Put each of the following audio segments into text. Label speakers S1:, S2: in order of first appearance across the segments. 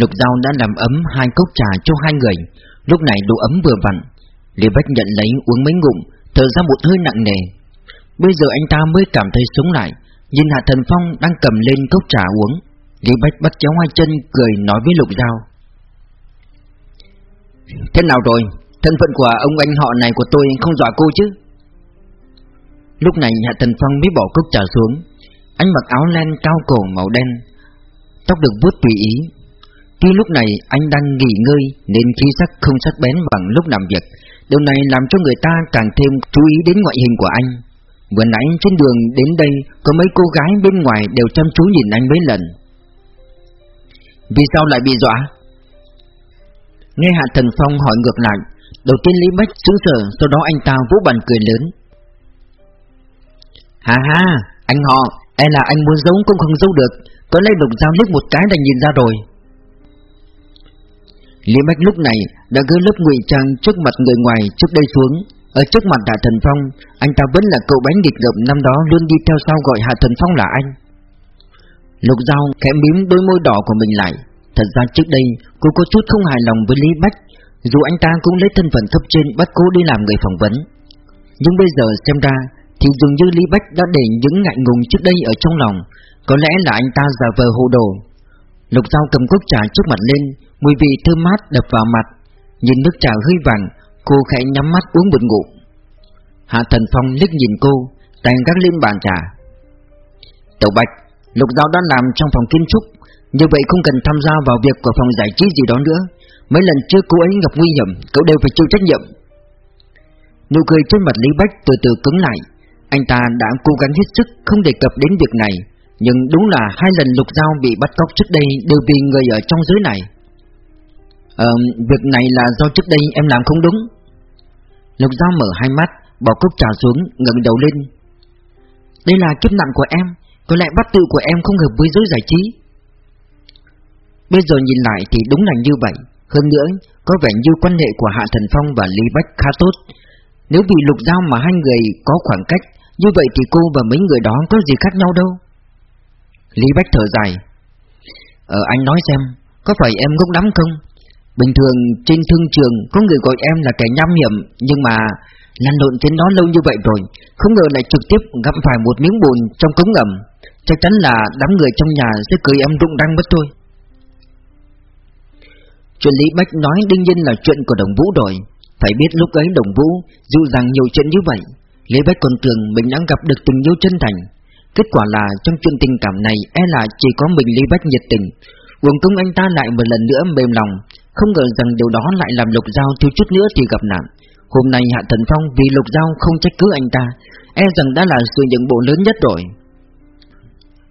S1: Lục Giao đã làm ấm hai cốc trà cho hai người. Lúc này độ ấm vừa vặn. Lý Bách nhận lấy uống mấy ngụm Thở ra một hơi nặng nề. Bây giờ anh ta mới cảm thấy sống lại Nhìn Hạ Thần Phong đang cầm lên cốc trà uống. Lý Bách bắt chéo hai chân cười nói với Lục Giao. Thế nào rồi? Thân phận của ông anh họ này của tôi không dọa cô chứ? Lúc này Hạ Thần Phong mới bỏ cốc trà xuống. Anh mặc áo len cao cổ màu đen Tóc được vuốt tùy ý Tuy lúc này anh đang nghỉ ngơi Nên khí sắc không sắc bén bằng lúc làm việc Điều này làm cho người ta càng thêm chú ý đến ngoại hình của anh. Vừa nãy trên đường đến đây Có mấy cô gái bên ngoài đều chăm chú nhìn anh mấy lần. Vì sao lại bị dọa? Nghe Hạ Thần Phong hỏi ngược lại Đầu tiên Lý Bách sững sờ Sau đó anh ta vũ bàn cười lớn. Hà ha, anh họ E là anh muốn giấu cũng không giấu được Có lấy đục dao liếc một cái đã nhìn ra rồi. Lý Bách lúc này đã gỡ lớp ngụy trang trước mặt người ngoài trước đây xuống. Ở trước mặt Hạ Thần Phong, Anh ta vẫn là cậu bánh địch ngợm năm đó luôn đi theo sau gọi Hạ Thần Phong là anh. Lục Giao khẽ mím đôi môi đỏ của mình lại. Thật ra trước đây, cô có chút không hài lòng với Lý Bách, Dù anh ta cũng lấy thân phận cấp trên bắt cô đi làm người phỏng vấn. Nhưng bây giờ xem ra, Thì dường như Lý Bách đã để những ngại ngùng trước đây ở trong lòng. Có lẽ là anh ta giả vờ hồ đồ. Lục Giao cầm cốc trà trước mặt lên Mùi vị thơm mát đập vào mặt, Nhìn nước trà hơi vàng, Cô khẽ nhắm mắt uống một ngụm. Hạ Thần Phong liếc nhìn cô, Tay gác lên bàn trà. Tiểu Bạch, Lục Giao đã làm trong phòng kiến trúc, Như vậy không cần tham gia vào việc của phòng giải trí gì đó nữa. Mấy lần trước cô ấy gặp nguy hiểm, Cậu đều phải chịu trách nhiệm. Nụ cười trên mặt Lý Bách từ từ cứng lại. Anh ta đã cố gắng hết sức không đề cập đến việc này, Nhưng đúng là hai lần Lục Giao bị bắt cóc trước đây Đều vì người ở trong giới này. Ờ, việc này là do trước đây em làm không đúng. Lục Giao mở hai mắt Bỏ cốc trà xuống, ngẩng đầu lên. Đây là kiếp nạn của em Có lẽ bắt tự của em không hợp với giới giải trí. Bây giờ nhìn lại thì đúng là như vậy. Hơn nữa, có vẻ như quan hệ của Hạ Thần Phong và Lý Bách khá tốt. Nếu vì Lục Giao mà hai người có khoảng cách Như vậy thì cô và mấy người đó có gì khác nhau đâu. Lý Bách thở dài. Ờ anh nói xem Có phải em ngốc lắm không? Bình thường trên thương trường có người gọi em là kẻ nham hiểm, Nhưng mà lăn lộn trên đó lâu như vậy rồi, Không ngờ lại trực tiếp gặp phải một miếng bùn trong cống ngầm. Chắc chắn là đám người trong nhà sẽ cười em rụng răng mất thôi. Chuyện Lý Bách nói đương nhiên là chuyện của Đồng Vũ rồi. Phải biết lúc ấy Đồng Vũ dịu dàng nhiều chuyện như vậy. Lý Bách còn tưởng mình đã gặp được tình yêu chân thành. Kết quả là trong chuyện tình cảm này e là chỉ có mình Lý Bách nhiệt tình. Uổng công anh ta lại một lần nữa mềm lòng không ngờ rằng điều đó lại làm Lục Giao thiếu chút nữa thì gặp nạn. Hôm nay Hạ Thần Phong vì Lục Giao không trách cứ anh ta E rằng đã là sự nhận bộ lớn nhất rồi.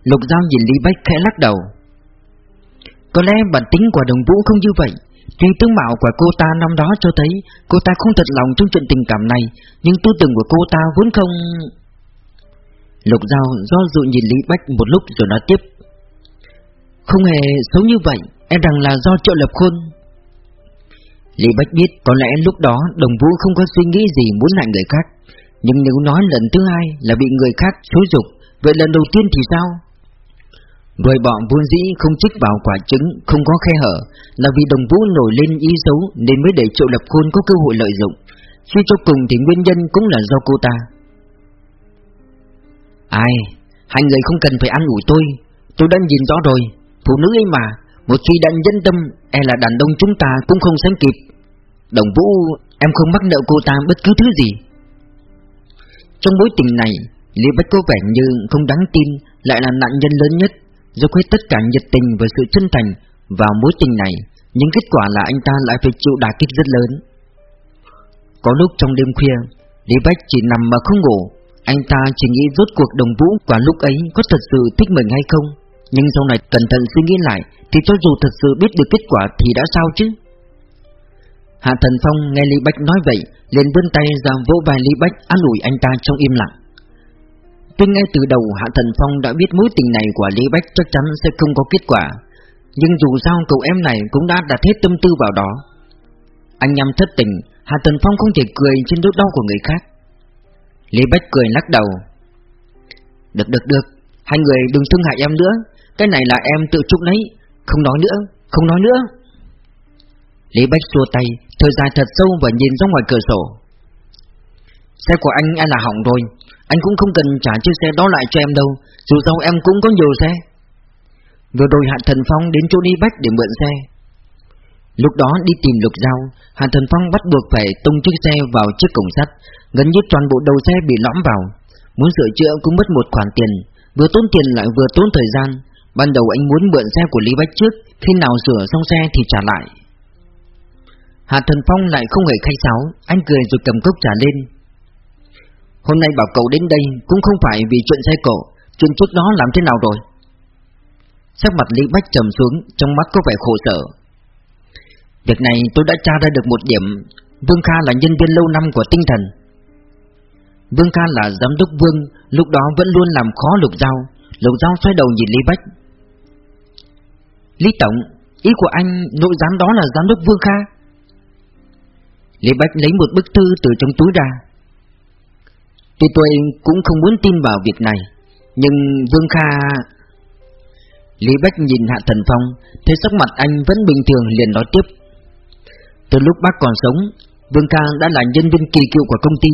S1: Lục Giao nhìn Lý Bách khẽ lắc đầu. Có lẽ bản tính của đồng vũ không như vậy. Tuy tướng mạo của cô ta năm đó cho thấy Cô ta không thật lòng trong chuyện tình cảm này, Nhưng tư tưởng của cô ta vốn không. Lục Giao do dự nhìn Lý Bách một lúc rồi nói tiếp. Không hề xấu như vậy Em rằng là do trợ lập khôn. Lý Bách biết có lẽ lúc đó đồng vũ không có suy nghĩ gì muốn hại người khác. Nhưng nếu nói lần thứ hai là bị người khác xúi dục Vậy lần đầu tiên thì sao? Rồi bọn vốn dĩ không trích vào quả trứng không có khe hở Là vì đồng vũ nổi lên ý xấu nên mới để triệu lập khôn có cơ hội lợi dụng. Suy cho cùng thì nguyên nhân cũng là do cô ta. Ai, hai người không cần phải ăn ủi tôi. Tôi đã nhìn rõ rồi. Phụ nữ ấy mà. Một khi đã nhân tâm E là đàn đông chúng ta cũng không sánh kịp. Đồng vũ, Em không mắc nợ cô ta bất cứ thứ gì. Trong mối tình này, Lý Bách có vẻ như không đáng tin, Lại là nạn nhân lớn nhất do hết tất cả nhiệt tình và sự chân thành Vào mối tình này. Nhưng kết quả là anh ta lại phải chịu đả kích rất lớn. Có lúc trong đêm khuya, Lý Bách chỉ nằm mà không ngủ. Anh ta chỉ nghĩ rốt cuộc đồng vũ Quả lúc ấy có thật sự thích mình hay không. Nhưng sau này cẩn thận suy nghĩ lại thì cho dù thật sự biết được kết quả Thì đã sao chứ? Hạ Thần Phong nghe Lý Bách nói vậy, liền vươn tay ra vỗ vai Lý Bách, an ủi anh ta trong im lặng. Tuy ngay từ đầu Hạ Thần Phong đã biết mối tình này của Lý Bách chắc chắn sẽ không có kết quả, Nhưng dù sao cậu em này cũng đã đặt hết tâm tư vào đó. Anh nhằm thất tình, Hạ Thần Phong không thể cười trên nỗi đau của người khác. Lý Bách cười lắc đầu. Được được được, Hai người đừng thương hại em nữa, Cái này là em tự chúc lấy không nói nữa, Không nói nữa. Lý Bách xua tay Thời dài thật sâu và nhìn ra ngoài cửa sổ. Xe của anh anh là hỏng rồi, Anh cũng không cần trả chiếc xe đó lại cho em đâu, Dù sao em cũng có nhiều xe. Vừa rồi Hạ Thần Phong đến chỗ Lý Bách để mượn xe. Lúc đó đi tìm lục dao Hạ Thần Phong bắt buộc phải tung chiếc xe vào chiếc cổng sắt, Gần như toàn bộ đầu xe bị lõm vào. Muốn sửa chữa cũng mất một khoản tiền, Vừa tốn tiền lại vừa tốn thời gian. Ban đầu anh muốn mượn xe của Lý Bách trước Khi nào sửa xong xe thì trả lại. Hạ Thần Phong lại không hề khai sáo, Anh cười rồi cầm cốc trà lên. Hôm nay bảo cậu đến đây Cũng không phải vì chuyện xe cổ Chuyện trước đó làm thế nào rồi? Sắc mặt Lý Bách trầm xuống, Trong mắt có vẻ khổ sở. Việc này tôi đã tra ra được một điểm, Vương Kha là nhân viên lâu năm của tinh thần. Vương Kha là giám đốc Vương, Lúc đó vẫn luôn làm khó Lục Giao. Lục Giao xoay đầu nhìn Lý Bách. Lý Tổng, Ý của anh, nội giám đó là giám đốc Vương Kha. Lý Bách lấy một bức thư từ trong túi ra. Tuy tôi cũng không muốn tin vào việc này, Nhưng Vương Kha Lý Bách nhìn Hạ Thần Phong, Thấy sắc mặt anh vẫn bình thường liền nói tiếp. Từ lúc bác còn sống, Vương Kha đã là nhân viên kỳ cựu của công ty.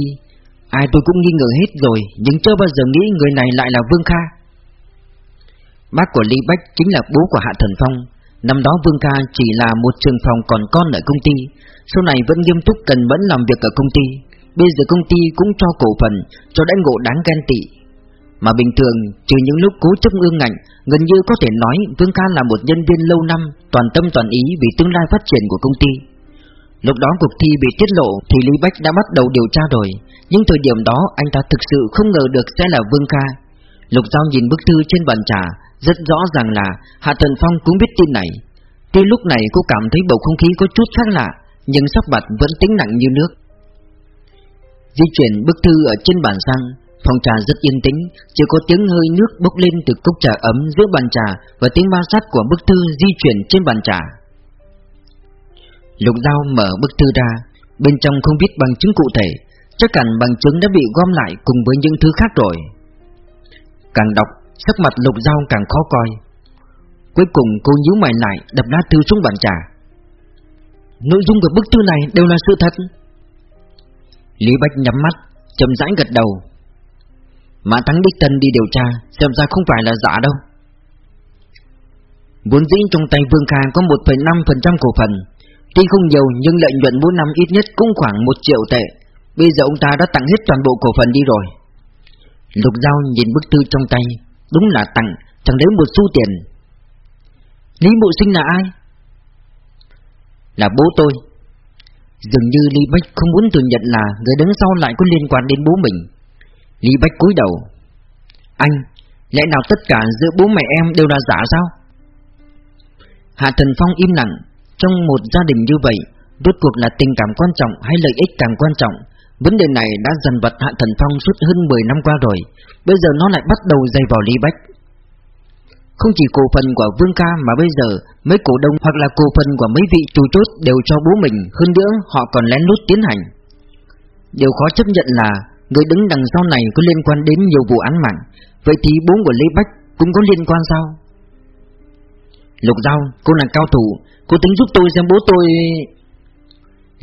S1: Ai tôi cũng nghi ngờ hết rồi, Nhưng chưa bao giờ nghĩ người này lại là Vương Kha. Bác của Lý Bách chính là bố của Hạ Thần Phong. Năm đó Vương ca chỉ là một trường phòng còn con ở công ty. Sau này vẫn nghiêm túc cần mẫn làm việc ở công ty. Bây giờ công ty cũng cho cổ phần, Cho đánh ngộ đáng ghen tị. Mà bình thường, trừ những lúc cố chấp ương ngạnh, Gần như có thể nói Vương ca là một nhân viên lâu năm, Toàn tâm toàn ý vì tương lai phát triển của công ty. Lúc đó cuộc thi bị tiết lộ Thì Lý Bách đã bắt đầu điều tra rồi. Nhưng thời điểm đó anh ta thực sự không ngờ được sẽ là Vương ca. Lục Giao nhìn bức thư trên bàn trà rất rõ ràng là Hạ Thần Phong cũng biết tin này. Tuy lúc này cô cảm thấy bầu không khí có chút khác lạ, Nhưng sắc mặt vẫn tính nặng như nước. Di chuyển bức thư ở trên bàn sang, Phòng trà rất yên tĩnh, Chỉ có tiếng hơi nước bốc lên từ cốc trà ấm giữa bàn trà Và tiếng ma sát của bức thư di chuyển trên bàn trà. Lục dao mở bức thư ra, Bên trong không biết bằng chứng cụ thể, Chắc hẳn bằng chứng đã bị gom lại cùng với những thứ khác rồi. Càng đọc Sắc mặt lục dao càng khó coi. Cuối cùng cô nhíu mày lại Đập đá thư xuống bàn trà. Nội dung của bức thư này đều là sự thật. Lý Bách nhắm mắt chậm rãi gật đầu. Mã Thắng Đích thân đi điều tra Xem ra không phải là giả đâu. Vốn dĩ trong tay Vương Kha có 1,5% cổ phần Tuy không nhiều nhưng lợi nhuận mỗi năm ít nhất cũng khoảng 1 triệu tệ. Bây giờ ông ta đã tặng hết toàn bộ cổ phần đi rồi. Lục Giao nhìn bức thư trong tay. Đúng là tặng, chẳng lấy một xu tiền. Lý Mộ Sinh là ai? Là bố tôi. Dường như Lý Bách không muốn thừa nhận là Người đứng sau lại có liên quan đến bố mình. Lý Bách cúi đầu. Anh, lẽ nào tất cả giữa bố mẹ em đều là giả sao? Hạ Thần Phong im lặng. Trong một gia đình như vậy Rốt cuộc là tình cảm quan trọng hay lợi ích càng quan trọng? Vấn đề này đã dần vật Hạ Thần Phong suốt hơn 10 năm qua rồi Bây giờ nó lại bắt đầu dày vào Lý Bách. Không chỉ cổ phần của Vương Ca mà bây giờ Mấy cổ đông hoặc là cổ phần của mấy vị chủ chốt đều cho bố mình Hơn nữa họ còn lén lút tiến hành. Điều khó chấp nhận là Người đứng đằng sau này có liên quan đến nhiều vụ án mạng Vậy thì bố của Lý Bách cũng có liên quan sao? Lục Giao, cô là cao thủ Cô tính giúp tôi xem bố tôi.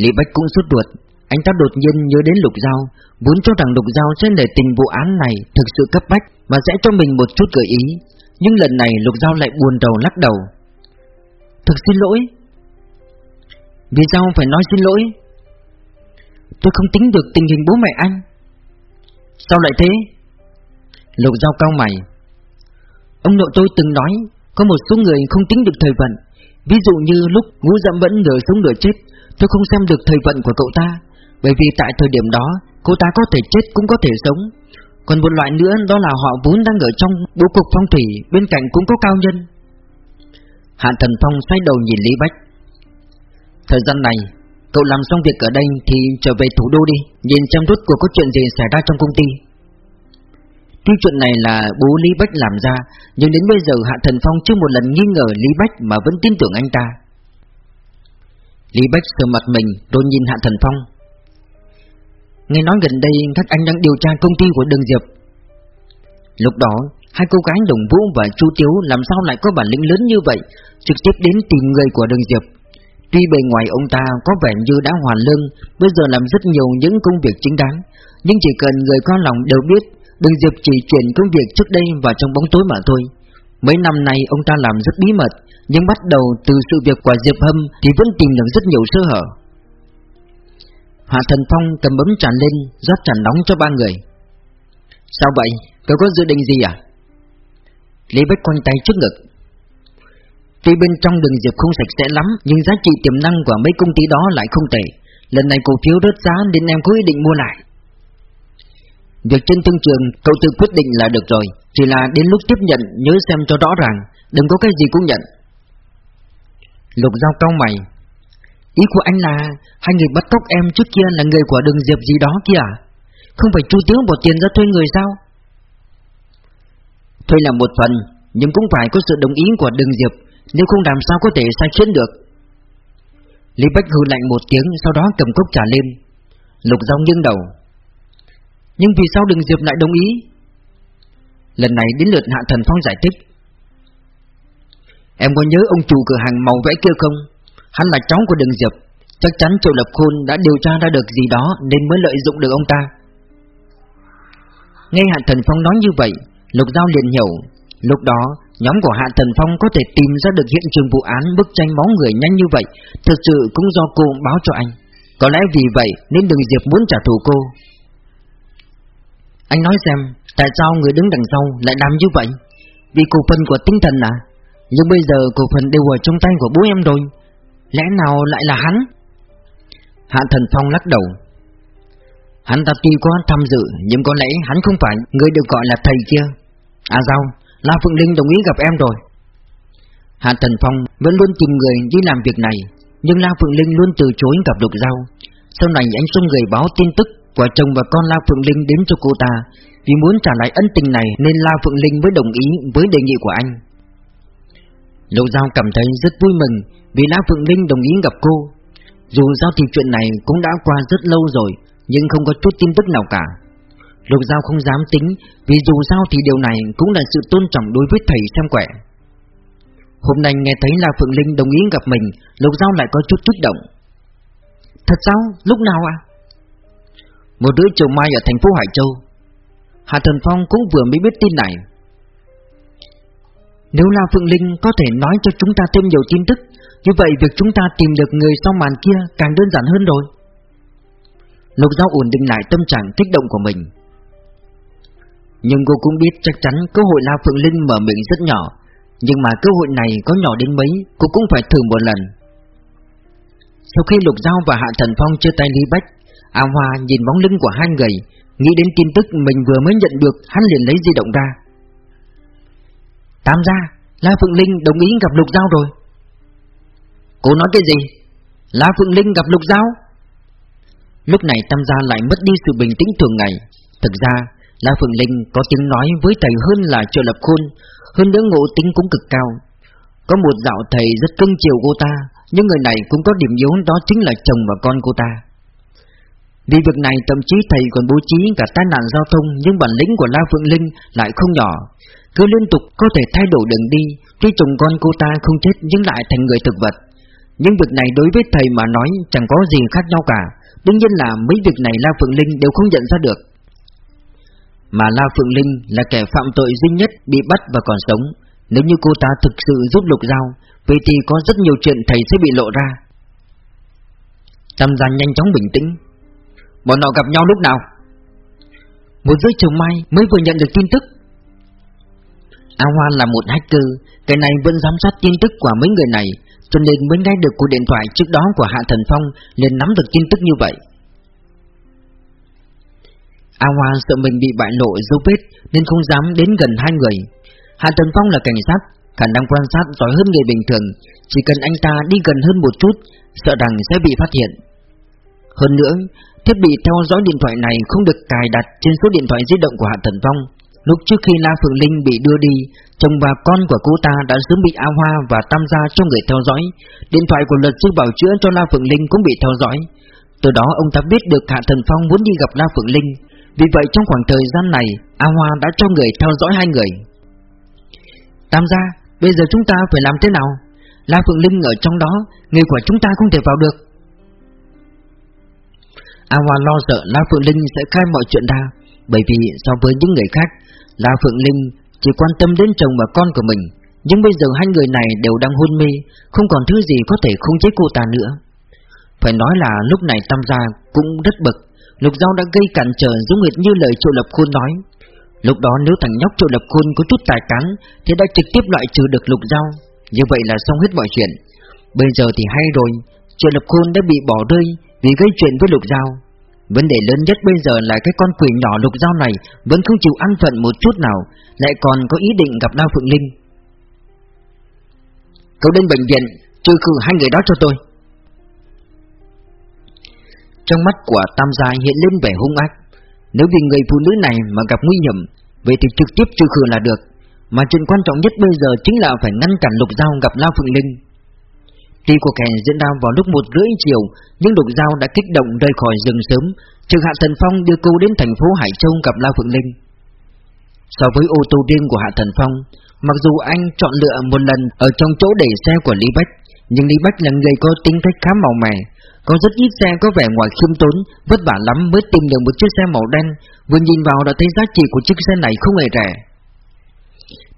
S1: Lý Bách cũng sốt ruột. Anh ta đột nhiên nhớ đến Lục Giao, Vốn cho rằng Lục Giao sẽ để tình vụ án này Thực sự cấp bách Và sẽ cho mình một chút gợi ý. Nhưng lần này Lục Giao lại buồn đầu lắc đầu. Thực xin lỗi. Vì sao phải nói xin lỗi? Tôi không tính được tình hình bố mẹ anh. Sao lại thế? Lục Giao cao mày. Ông nội tôi từng nói, Có một số người không tính được thời vận. Ví dụ như lúc ngũ dâm vẫn nửa sống nửa chết, Tôi không xem được thời vận của cậu ta. Bởi vì tại thời điểm đó, Cô ta có thể chết cũng có thể sống. Còn một loại nữa, đó là họ vốn đang ở trong bố cục phong thủy, Bên cạnh cũng có cao nhân. Hạ Thần Phong xoay đầu nhìn Lý Bách. Thời gian này, Cậu làm xong việc ở đây thì trở về thủ đô đi, Nhìn xem rút cuộc có chuyện gì xảy ra trong công ty. Tuy chuyện này là bố Lý Bách làm ra, Nhưng đến bây giờ Hạ Thần Phong chưa một lần nghi ngờ Lý Bách mà vẫn tin tưởng anh ta. Lý Bách sờ mặt mình, rồi nhìn Hạ Thần Phong. Nghe nói gần đây các anh đang điều tra công ty của Đường Diệp Lúc đó Hai cô gái Đồng Vũ và Chu Tiếu làm sao lại có bản lĩnh lớn như vậy trực tiếp đến tìm người của đường Diệp. Tuy bề ngoài ông ta có vẻ như đã hoàn lương, bây giờ làm rất nhiều những công việc chính đáng, nhưng chỉ cần người có lòng đều biết, đường Diệp chỉ chuyển công việc trước đây và trong bóng tối mà thôi. Mấy năm nay ông ta làm rất bí mật, nhưng bắt đầu từ sự việc của Diệp Hâm thì vẫn tìm được rất nhiều sơ hở. Hạ Thần Phong cầm bấm tràn lên, rót tràn nóng cho ba người. Sao vậy? Cậu có dự định gì à? Lý Bách quanh tay trước ngực. Tuy bên trong đường Diệp không sạch sẽ lắm, nhưng giá trị tiềm năng của mấy công ty đó lại không tệ. Lần này cổ phiếu rớt giá nên em có ý định mua lại. Việc trên thương trường cậu tự quyết định là được rồi Chỉ là đến lúc tiếp nhận nhớ xem cho rõ ràng Đừng có cái gì cũng nhận Lục giao cao mày Ý của anh là Hai người bắt cóc em trước kia là người của đường diệp gì đó kia à Không phải chu tiếu bỏ tiền ra thuê người sao? Thuê là một phần Nhưng cũng phải có sự đồng ý của đường diệp. Nếu không làm sao có thể sai khiến được. Lý Bách hư lạnh một tiếng Sau đó cầm cốc trà lên. Lục giao nghiêng đầu. Nhưng vì sao Đường Diệp lại đồng ý? Lần này đến lượt Hạ Thần Phong giải thích. Em có nhớ ông chủ cửa hàng màu vẽ kia không Hắn là cháu của Đường Diệp. Chắc chắn Triệu Lập Khôn đã điều tra ra được gì đó Nên mới lợi dụng được ông ta. Nghe Hạ Thần Phong nói như vậy Lục Giao liền hiểu. Lúc đó nhóm của Hạ Thần Phong có thể tìm ra được hiện trường vụ án bức tranh máu người nhanh như vậy Thực sự cũng do cô báo cho anh. Có lẽ vì vậy nên Đường Diệp muốn trả thù cô. Anh nói xem, tại sao người đứng đằng sau lại làm như vậy? Vì cổ phần của tinh thần à? Nhưng bây giờ cổ phần đều ở trong tay của bố em rồi. Lẽ nào lại là hắn? Hạ Thần Phong lắc đầu Hắn ta tuy có tham dự, Nhưng có lẽ hắn không phải người được gọi là thầy kia À sao? La Phượng Linh đồng ý gặp em rồi Hạ Thần Phong vẫn luôn tìm người đi làm việc này, Nhưng La Phượng Linh luôn từ chối gặp Lục Giao Sau này anh xung người báo tin tức của chồng và con La Phượng Linh đến cho cô ta, Vì muốn trả lại ân tình này Nên La Phượng Linh mới đồng ý với đề nghị của anh Lục Giao cảm thấy rất vui mừng Vì La Phượng Linh đồng ý gặp cô. Dù Giao thì chuyện này cũng đã qua rất lâu rồi, Nhưng không có chút tin tức nào cả. Lục Giao không dám tính Vì dù sao thì điều này cũng là sự tôn trọng đối với thầy xem quẻ. Hôm nay nghe thấy La Phượng Linh đồng ý gặp mình, Lục Giao lại có chút kích động. Thật sao? Lúc nào à? Một đứa chiều mai ở thành phố Hải Châu. Hà Thần Phong cũng vừa mới biết tin này. Nếu La Phượng Linh có thể nói cho chúng ta thêm nhiều tin tức, Như vậy việc chúng ta tìm được người sau màn kia càng đơn giản hơn rồi. Lục Giao ổn định lại tâm trạng kích động của mình. Nhưng cô cũng biết chắc chắn cơ hội La Phượng Linh mở miệng rất nhỏ, Nhưng mà cơ hội này có nhỏ đến mấy, Cô cũng phải thử một lần. Sau khi Lục Giao và Hạ Thần Phong chia tay Lý Bách, A Hoa nhìn bóng lưng của hai người, Nghĩ đến tin tức mình vừa mới nhận được, Hắn liền lấy di động ra. Tam gia, La Phượng Linh đồng ý gặp Lục Giao rồi. Cô nói cái gì? La Phượng Linh gặp Lục Giao? Lúc này Tam gia lại mất đi sự bình tĩnh thường ngày. Thực ra, La Phượng Linh có tiếng nói với thầy hơn là trợ lập khôn Hơn nữa ngộ tính cũng cực cao. Có một dạo thầy rất cưng chiều cô ta, Nhưng người này cũng có điểm yếu, đó chính là chồng và con cô ta. Vì việc này, thậm chí thầy còn bố trí cả tai nạn giao thông, nhưng bản lĩnh của La Phượng Linh lại không nhỏ. Cứ liên tục có thể thay đổi đường đi, tuy chồng con cô ta không chết nhưng lại thành người thực vật. Nhưng việc này đối với thầy mà nói chẳng có gì khác nhau cả, đương nhiên là mấy việc này La Phượng Linh đều không nhận ra được. Mà La Phượng Linh là kẻ phạm tội duy nhất bị bắt và còn sống, nếu như cô ta thực sự giúp lục giao, vậy thì có rất nhiều chuyện thầy sẽ bị lộ ra. Tam Giang nhanh chóng bình tĩnh, Bọn họ gặp nhau lúc nào Một giới chiều mai mới vừa nhận được tin tức A Hoa là một hacker, Cái này vẫn giám sát tin tức của mấy người này, Cho nên mới nghe được cuộc điện thoại trước đó của Hạ Thần Phong liền nắm được tin tức như vậy. A Hoa sợ mình bị bại lộ dấu vết Nên không dám đến gần hai người. Hạ Thần Phong là cảnh sát, Khả năng quan sát giỏi hơn người bình thường, Chỉ cần anh ta đi gần hơn một chút, Sợ rằng sẽ bị phát hiện. Hơn nữa, Thiết bị theo dõi điện thoại này không được cài đặt trên số điện thoại di động của Hạ Thần Phong. Lúc trước khi La Phượng Linh bị đưa đi, chồng và con của cô ta đã sớm bị A Hoa và Tam gia cho người theo dõi. Điện thoại của luật sư bảo chữa cho La Phượng Linh cũng bị theo dõi. Từ đó ông ta biết được Hạ Thần Phong muốn đi gặp La Phượng Linh. Vì vậy trong khoảng thời gian này, A Hoa đã cho người theo dõi hai người. Tam gia, bây giờ chúng ta phải làm thế nào? La Phượng Linh ở trong đó Người của chúng ta không thể vào được A Hoa lo sợ La Phượng Linh sẽ khai mọi chuyện ra Bởi vì so với những người khác La Phượng Linh chỉ quan tâm đến chồng và con của mình, Nhưng bây giờ hai người này đều đang hôn mê, Không còn thứ gì có thể khống chế cô ta nữa. Phải nói là lúc này Tam gia cũng rất bực, Lục Giao đã gây cản trở giống hệt như lời Triệu Lập Khôn nói. Lúc đó nếu thằng nhóc Triệu Lập Khôn có chút tài cán Thì đã trực tiếp loại trừ được Lục Giao, Như vậy là xong hết mọi chuyện. Bây giờ thì hay rồi, Triệu Lập Khôn đã bị bỏ rơi Vì gây chuyện với Lục Giao. Vấn đề lớn nhất bây giờ là cái con quỷ nhỏ Lục Giao này Vẫn không chịu ăn phận một chút nào, Lại còn có ý định gặp Đao Phượng Linh. Cậu đến bệnh viện Trừ khử hai người đó cho tôi. Trong mắt của Tam Gia hiện lên vẻ hung ác. Nếu vì người phụ nữ này mà gặp nguy hiểm, Vậy thì trực tiếp trừ khử là được. Mà chuyện quan trọng nhất bây giờ chính là phải ngăn cản Lục Giao gặp Lao Phượng Linh. Tuy cuộc hẹn diễn ra vào lúc một rưỡi chiều Nhưng Lục Giao đã kích động rời khỏi rừng sớm. Trừ Hạ Thần Phong đưa cô đến thành phố Hải Châu gặp Lao Phượng Linh. So với ô tô riêng của Hạ Thần Phong, Mặc dù anh chọn lựa một lần ở trong chỗ để xe của Lý Bách, Nhưng Lý Bách là người có tính cách khá màu mè. Có rất ít xe có vẻ ngoài khiêm tốn, Vất vả lắm mới tìm được một chiếc xe màu đen. Vừa nhìn vào đã thấy giá trị của chiếc xe này không hề rẻ.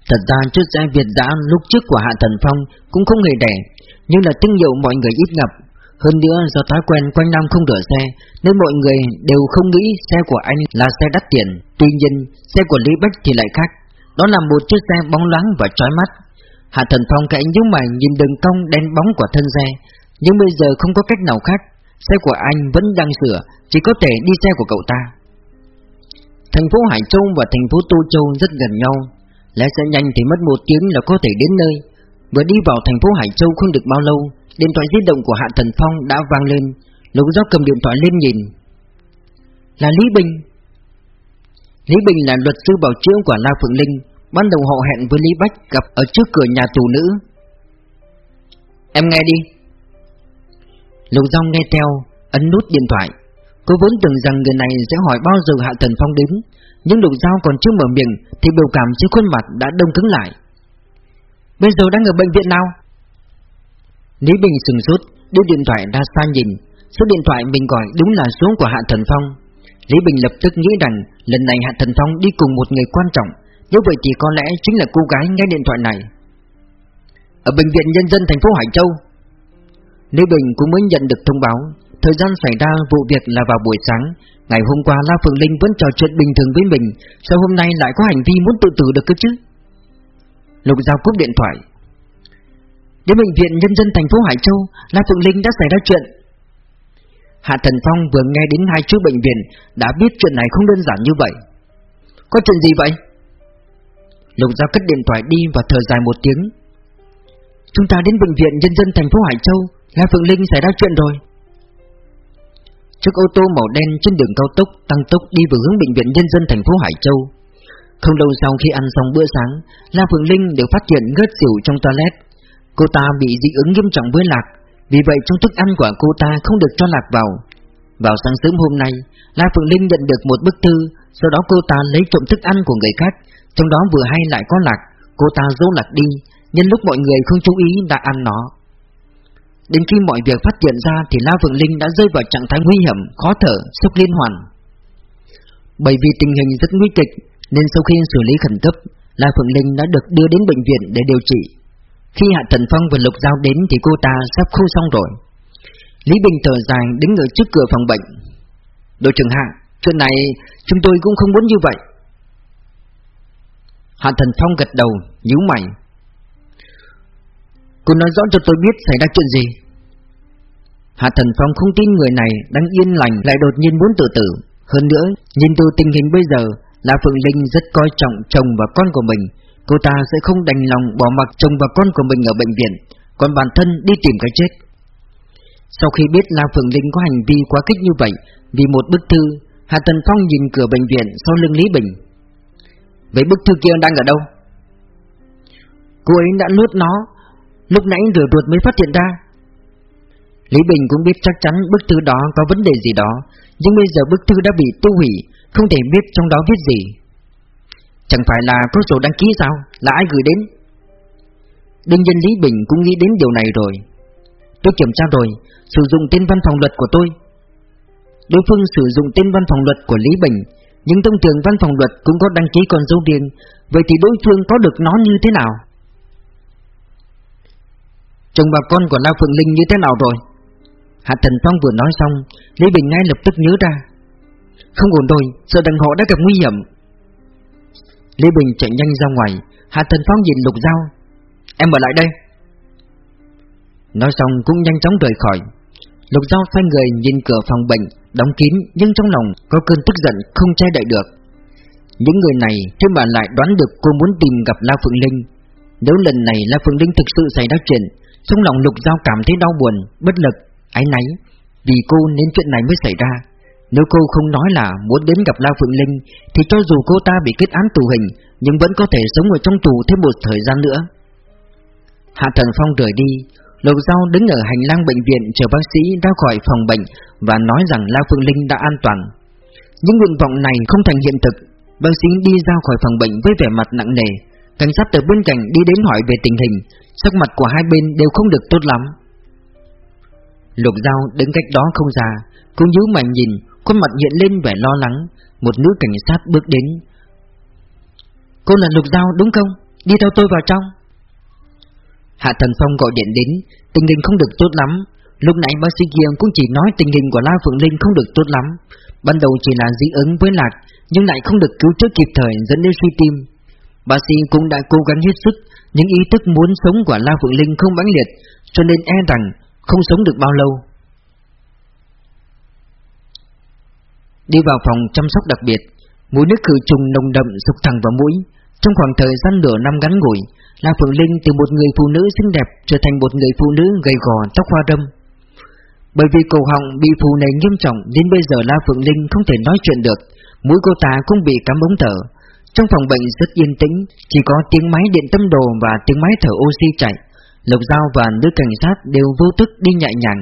S1: Thật ra chiếc xe Việt giã lúc trước của Hạ Thần Phong cũng không hề rẻ. Nhưng là tinh hiệu mọi người ít ngập Hơn nữa do thói quen quanh năm không rửa xe, Nên mọi người đều không nghĩ xe của anh là xe đắt tiền. Tuy nhiên, xe của Lý Bách thì lại khác. Đó là một chiếc xe bóng loáng và chói mắt. Hạ Thần Phong cái nhíu mày nhìn đường cong đen bóng của thân xe. Nhưng bây giờ không có cách nào khác. Xe của anh vẫn đang sửa, Chỉ có thể đi xe của cậu ta. Thành phố Hải Châu và thành phố Tô Châu rất gần nhau. Lẽ xe nhanh thì mất một tiếng là có thể đến nơi. Vừa đi vào thành phố Hải Châu không được bao lâu Điện thoại di động của Hạ Thần Phong đã vang lên. Lục Giao cầm điện thoại lên nhìn. Là Lý Bình. Lý Bình là luật sư bảo chữa của La Phượng Linh. Ban đầu họ hẹn với Lý Bách gặp ở trước cửa nhà tù nữ. Em nghe đi. Lục Giao nghe theo, ấn nút điện thoại. Cô vốn tưởng rằng người này sẽ hỏi bao giờ Hạ Thần Phong đến, nhưng Lục Giao còn chưa mở miệng thì biểu cảm trên khuôn mặt đã đông cứng lại. Bây giờ đang ở bệnh viện nào? Lý Bình sừng sốt, đưa điện thoại ra xa nhìn, số điện thoại mình gọi đúng là số của Hạ Thần Phong. Lý Bình lập tức nghĩ rằng lần này Hạ Thần Phong đi cùng một người quan trọng, nếu vậy thì có lẽ chính là cô gái nghe điện thoại này. Ở bệnh viện nhân dân thành phố Hải Châu, Lý Bình cũng mới nhận được thông báo. Thời gian xảy ra vụ việc là vào buổi sáng. Ngày hôm qua La Phượng Linh vẫn trò chuyện bình thường với mình. Sao hôm nay lại có hành vi muốn tự tử được cơ chứ? Lục Giao cúp điện thoại. Đến bệnh viện nhân dân thành phố Hải Châu, La Phượng Linh đã xảy ra chuyện. Hạ Thần Phong vừa nghe đến hai chữ bệnh viện, Đã biết chuyện này không đơn giản như vậy. Có chuyện gì vậy? Lục Giao cất điện thoại đi và thở dài một tiếng. Chúng ta đến bệnh viện nhân dân thành phố Hải Châu, La Phượng Linh xảy ra chuyện rồi. Chiếc ô tô màu đen trên đường cao tốc tăng tốc đi về hướng bệnh viện nhân dân thành phố Hải Châu. Không lâu sau khi ăn xong bữa sáng, La Phượng Linh đều phát hiện ngất xỉu trong toilet. Cô ta bị dị ứng nghiêm trọng với lạc, vì vậy trong thức ăn của cô ta không được cho lạc vào. Vào sáng sớm hôm nay, La Phượng Linh nhận được một bức thư, sau đó cô ta lấy trộm thức ăn của người khác, trong đó vừa hay lại có lạc, cô ta giấu lạc đi, nhân lúc mọi người không chú ý đã ăn nó. Đến khi mọi việc phát hiện ra thì La Phượng Linh đã rơi vào trạng thái nguy hiểm, khó thở, sốc liên hoàn. Bởi vì tình hình rất nguy kịch nên sau khi xử lý khẩn cấp, La Phượng Linh đã được đưa đến bệnh viện để điều trị. Khi Hạ Thần Phong và Lục Giao đến thì cô ta sắp khô xong rồi. Lý Bình thở dài đứng ở trước cửa phòng bệnh. Đội trưởng Hạ, chuyện này chúng tôi cũng không muốn như vậy. Hạ Thần Phong gật đầu, nhíu mày. Cô nói rõ cho tôi biết xảy ra chuyện gì Hạ Thần Phong không tin người này đang yên lành lại đột nhiên muốn tự tử Hơn nữa, nhìn từ tình hình bây giờ là Phượng Linh rất coi trọng chồng và con của mình. Cô ta sẽ không đành lòng bỏ mặc chồng và con của mình ở bệnh viện. Còn bản thân đi tìm cái chết. Sau khi biết La Phượng Linh có hành vi quá kích như vậy, Vì một bức thư Hạ Tần Phong nhìn cửa bệnh viện sau lưng Lý Bình. Vậy bức thư kia đang ở đâu? Cô ấy đã nuốt nó, Lúc nãy rửa ruột mới phát hiện ra. Lý Bình cũng biết chắc chắn bức thư đó có vấn đề gì đó, Nhưng bây giờ bức thư đã bị tu hủy không thể biết trong đó viết gì. Chẳng phải là có sổ đăng ký sao? Là ai gửi đến? Đương nhiên Lý Bình cũng nghĩ đến điều này rồi. Tôi kiểm tra rồi, Sử dụng tên văn phòng luật của tôi. Đối phương sử dụng tên văn phòng luật của Lý Bình, Nhưng thông thường văn phòng luật cũng có đăng ký con dấu riêng. Vậy thì đối phương có được nó như thế nào? Chồng bà con của La Phượng Linh như thế nào rồi? Hạ Thần Phong vừa nói xong, Lý Bình ngay lập tức nhớ ra. Không ổn rồi, sợ đằng họ đã gặp nguy hiểm. Lý Bình chạy nhanh ra ngoài Hạ Thần Phong nhìn Lục Giao. Em ở lại đây. Nói xong cũng nhanh chóng rời khỏi. Lục Giao xoay người nhìn cửa phòng bệnh Đóng kín nhưng trong lòng có cơn tức giận không che đậy được. Những người này thế mà lại đoán được cô muốn tìm gặp La Phượng Linh. Nếu lần này La Phượng Linh thực sự xảy ra chuyện Trong lòng Lục Giao cảm thấy đau buồn, bất lực, ái náy Vì cô nên chuyện này mới xảy ra. Nếu cô không nói là muốn đến gặp La Phượng Linh Thì cho dù cô ta bị kết án tù hình Nhưng vẫn có thể sống ở trong tù thêm một thời gian nữa Hạ Thần Phong rời đi Lục Giao đứng ở hành lang bệnh viện chờ bác sĩ ra khỏi phòng bệnh và nói rằng La Phượng Linh đã an toàn. Những nguyện vọng này không thành hiện thực. Bác sĩ đi ra khỏi phòng bệnh với vẻ mặt nặng nề. Cảnh sát từ bên cạnh đi đến hỏi về tình hình, sắc mặt của hai bên đều không được tốt lắm. Lục Giao đứng cách đó không xa, cũng nhíu mày nhìn, khuôn mặt hiện lên vẻ lo lắng. Một nữ cảnh sát bước đến. Cô là Lục Giao đúng không? Đi theo tôi vào trong. Hạ Thần Phong gọi điện đến, tình hình không được tốt lắm. Lúc nãy bác sĩ kia cũng chỉ nói tình hình của La Phượng Linh không được tốt lắm. Ban đầu chỉ là dị ứng với lạc, nhưng lại không được cứu chữa kịp thời dẫn đến suy tim. Bác sĩ cũng đã cố gắng hết sức, nhưng ý thức muốn sống của La Phượng Linh không mãnh liệt, cho nên e rằng không sống được bao lâu. Đi vào phòng chăm sóc đặc biệt, mũi nước khử trùng nồng đậm sục thẳng vào mũi. Trong khoảng thời gian nửa năm ngắn ngủi, La Phượng Linh từ một người phụ nữ xinh đẹp trở thành một người phụ nữ gầy gò tóc hoa râm. Bởi vì cổ họng bị phù này nghiêm trọng nên bây giờ La Phượng Linh không thể nói chuyện được, mũi cô ta cũng bị cắm ống thở. Trong phòng bệnh rất yên tĩnh, chỉ có tiếng máy điện tâm đồ và tiếng máy thở oxy chạy. Lộc Giao và nữ cảnh sát đều vô thức đi nhẹ nhàng.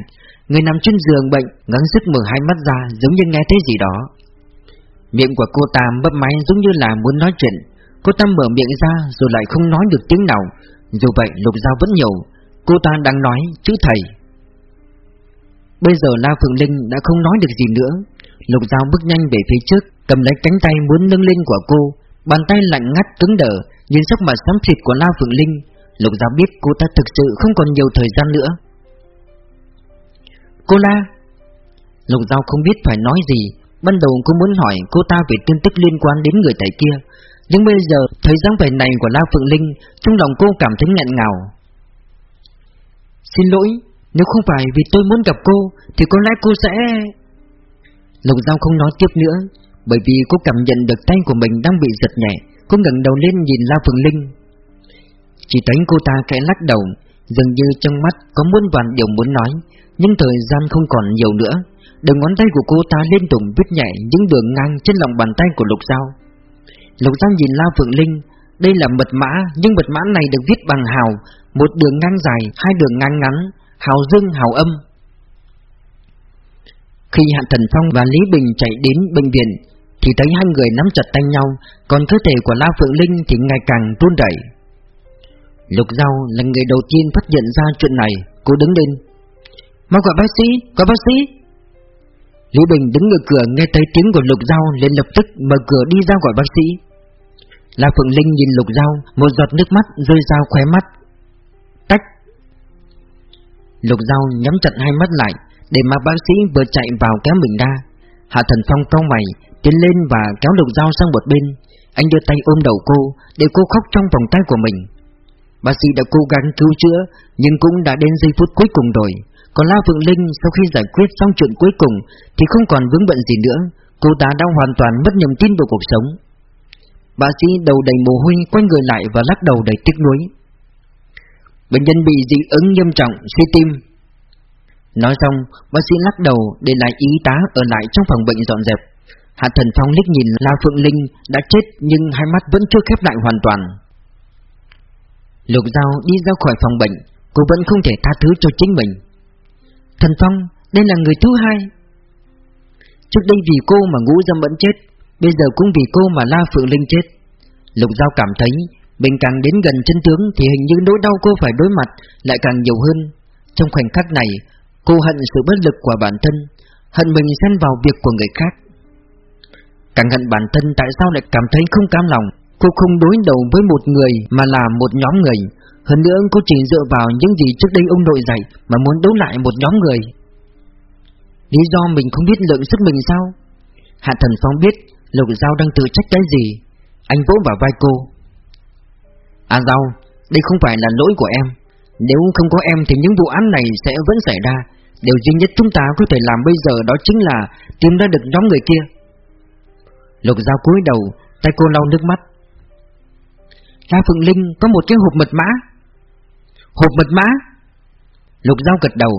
S1: Người nằm trên giường bệnh gắng sức mở hai mắt ra giống như nghe thấy gì đó. Miệng của cô ta bấp máy giống như là muốn nói chuyện, Cô ta mở miệng ra rồi lại không nói được tiếng nào. Dù vậy Lục Giao vẫn nhiều Cô ta đang nói chữ thầy. Bây giờ La Phượng Linh đã không nói được gì nữa. Lục Giao bước nhanh về phía trước Cầm lấy cánh tay muốn nâng lên của cô. Bàn tay lạnh ngắt cứng đờ Nhìn sắc mặt xám xịt của La Phượng Linh. Lục Giao biết cô ta thực sự không còn nhiều thời gian nữa. Cô La? Lục Giao không biết phải nói gì, Ban đầu cô muốn hỏi cô ta về tin tức liên quan đến người tại kia. Nhưng bây giờ, thấy dáng vẻ này của La Phượng Linh, Trong lòng cô cảm thấy nghẹn ngào. Xin lỗi, Nếu không phải vì tôi muốn gặp cô, Thì có lẽ cô sẽ... Lục Giao không nói tiếp nữa, Bởi vì cô cảm nhận được tay của mình đang bị giật nhẹ. Cô ngẩng đầu lên nhìn La Phượng Linh. Chỉ thấy cô ta khẽ lắc đầu, Dường như trong mắt có muôn vàn điều muốn nói. Nhưng thời gian không còn nhiều nữa, Đầu ngón tay của cô ta liên tục viết nhảy những đường ngang trên lòng bàn tay của Lục Giao. Lục Giao nhìn La Phượng Linh, Đây là mật mã, Nhưng mật mã này được viết bằng hào, Một đường ngang dài, Hai đường ngang ngắn, Hào dương, hào âm. Khi Hạ Thần Phong và Lý Bình chạy đến bệnh viện, Thì thấy hai người nắm chặt tay nhau, Còn cơ thể của La Phượng Linh thì ngày càng run đẩy Lục Giao là người đầu tiên phát hiện ra chuyện này, Cô đứng lên. Mau gọi bác sĩ, gọi bác sĩ Lý Bình đứng ở cửa nghe thấy tiếng của Lục Giao liền lập tức mở cửa đi ra gọi bác sĩ La Phượng Linh nhìn Lục Giao, một giọt nước mắt rơi ra khóe mắt. Tách. Lục Giao nhắm chặt hai mắt lại, để mà bác sĩ vừa chạy vào kéo mình ra. Hạ Thần Phong cau mày, tiến lên và kéo Lục Giao sang một bên. Anh đưa tay ôm đầu cô, để cô khóc trong vòng tay của mình. Bác sĩ đã cố gắng cứu chữa, nhưng cũng đã đến giây phút cuối cùng rồi. Còn La Phượng Linh sau khi giải quyết xong chuyện cuối cùng thì không còn vướng bận gì nữa. Cô ta đã hoàn toàn mất niềm tin vào cuộc sống. Bác sĩ đầu đầy mồ hôi quay người lại và lắc đầu đầy tiếc nuối. Bệnh nhân bị dị ứng nghiêm trọng, suy tim. Nói xong, bác sĩ lắc đầu để lại y tá ở lại trong phòng bệnh dọn dẹp. Hạ Thần Phong liếc nhìn La Phượng Linh đã chết nhưng hai mắt vẫn chưa khép lại hoàn toàn. Lục Giao đi ra khỏi phòng bệnh, cô vẫn không thể tha thứ cho chính mình. Thần Phong, đây là người thứ hai. Trước đây vì cô mà ngũ dâm vẫn chết, Bây giờ cũng vì cô mà La Phượng Linh chết Lục Giao cảm thấy Mình càng đến gần chân tướng thì hình như nỗi đau cô phải đối mặt lại càng nhiều hơn. Trong khoảnh khắc này, cô hận sự bất lực của bản thân, hận mình xen vào việc của người khác. Càng hận bản thân tại sao lại cảm thấy không cam lòng, cô không đối đầu với một người mà là một nhóm người. Hơn nữa cô chỉ dựa vào những gì trước đây ông nội dạy mà muốn đấu lại một nhóm người. Lý do mình không biết lượng sức mình sao? Hạ Thần Phong biết Lục Giao đang tự trách cái gì. Anh vỗ vào vai cô. À Giao, đây không phải là lỗi của em. Nếu không có em thì những vụ án này sẽ vẫn xảy ra. Điều duy nhất chúng ta có thể làm bây giờ đó chính là tìm ra được nhóm người kia. Lục Giao cúi đầu, tay cô lau nước mắt. La Phượng Linh có một cái hộp mật mã. Hộp mật mã? Lục Giao gật đầu.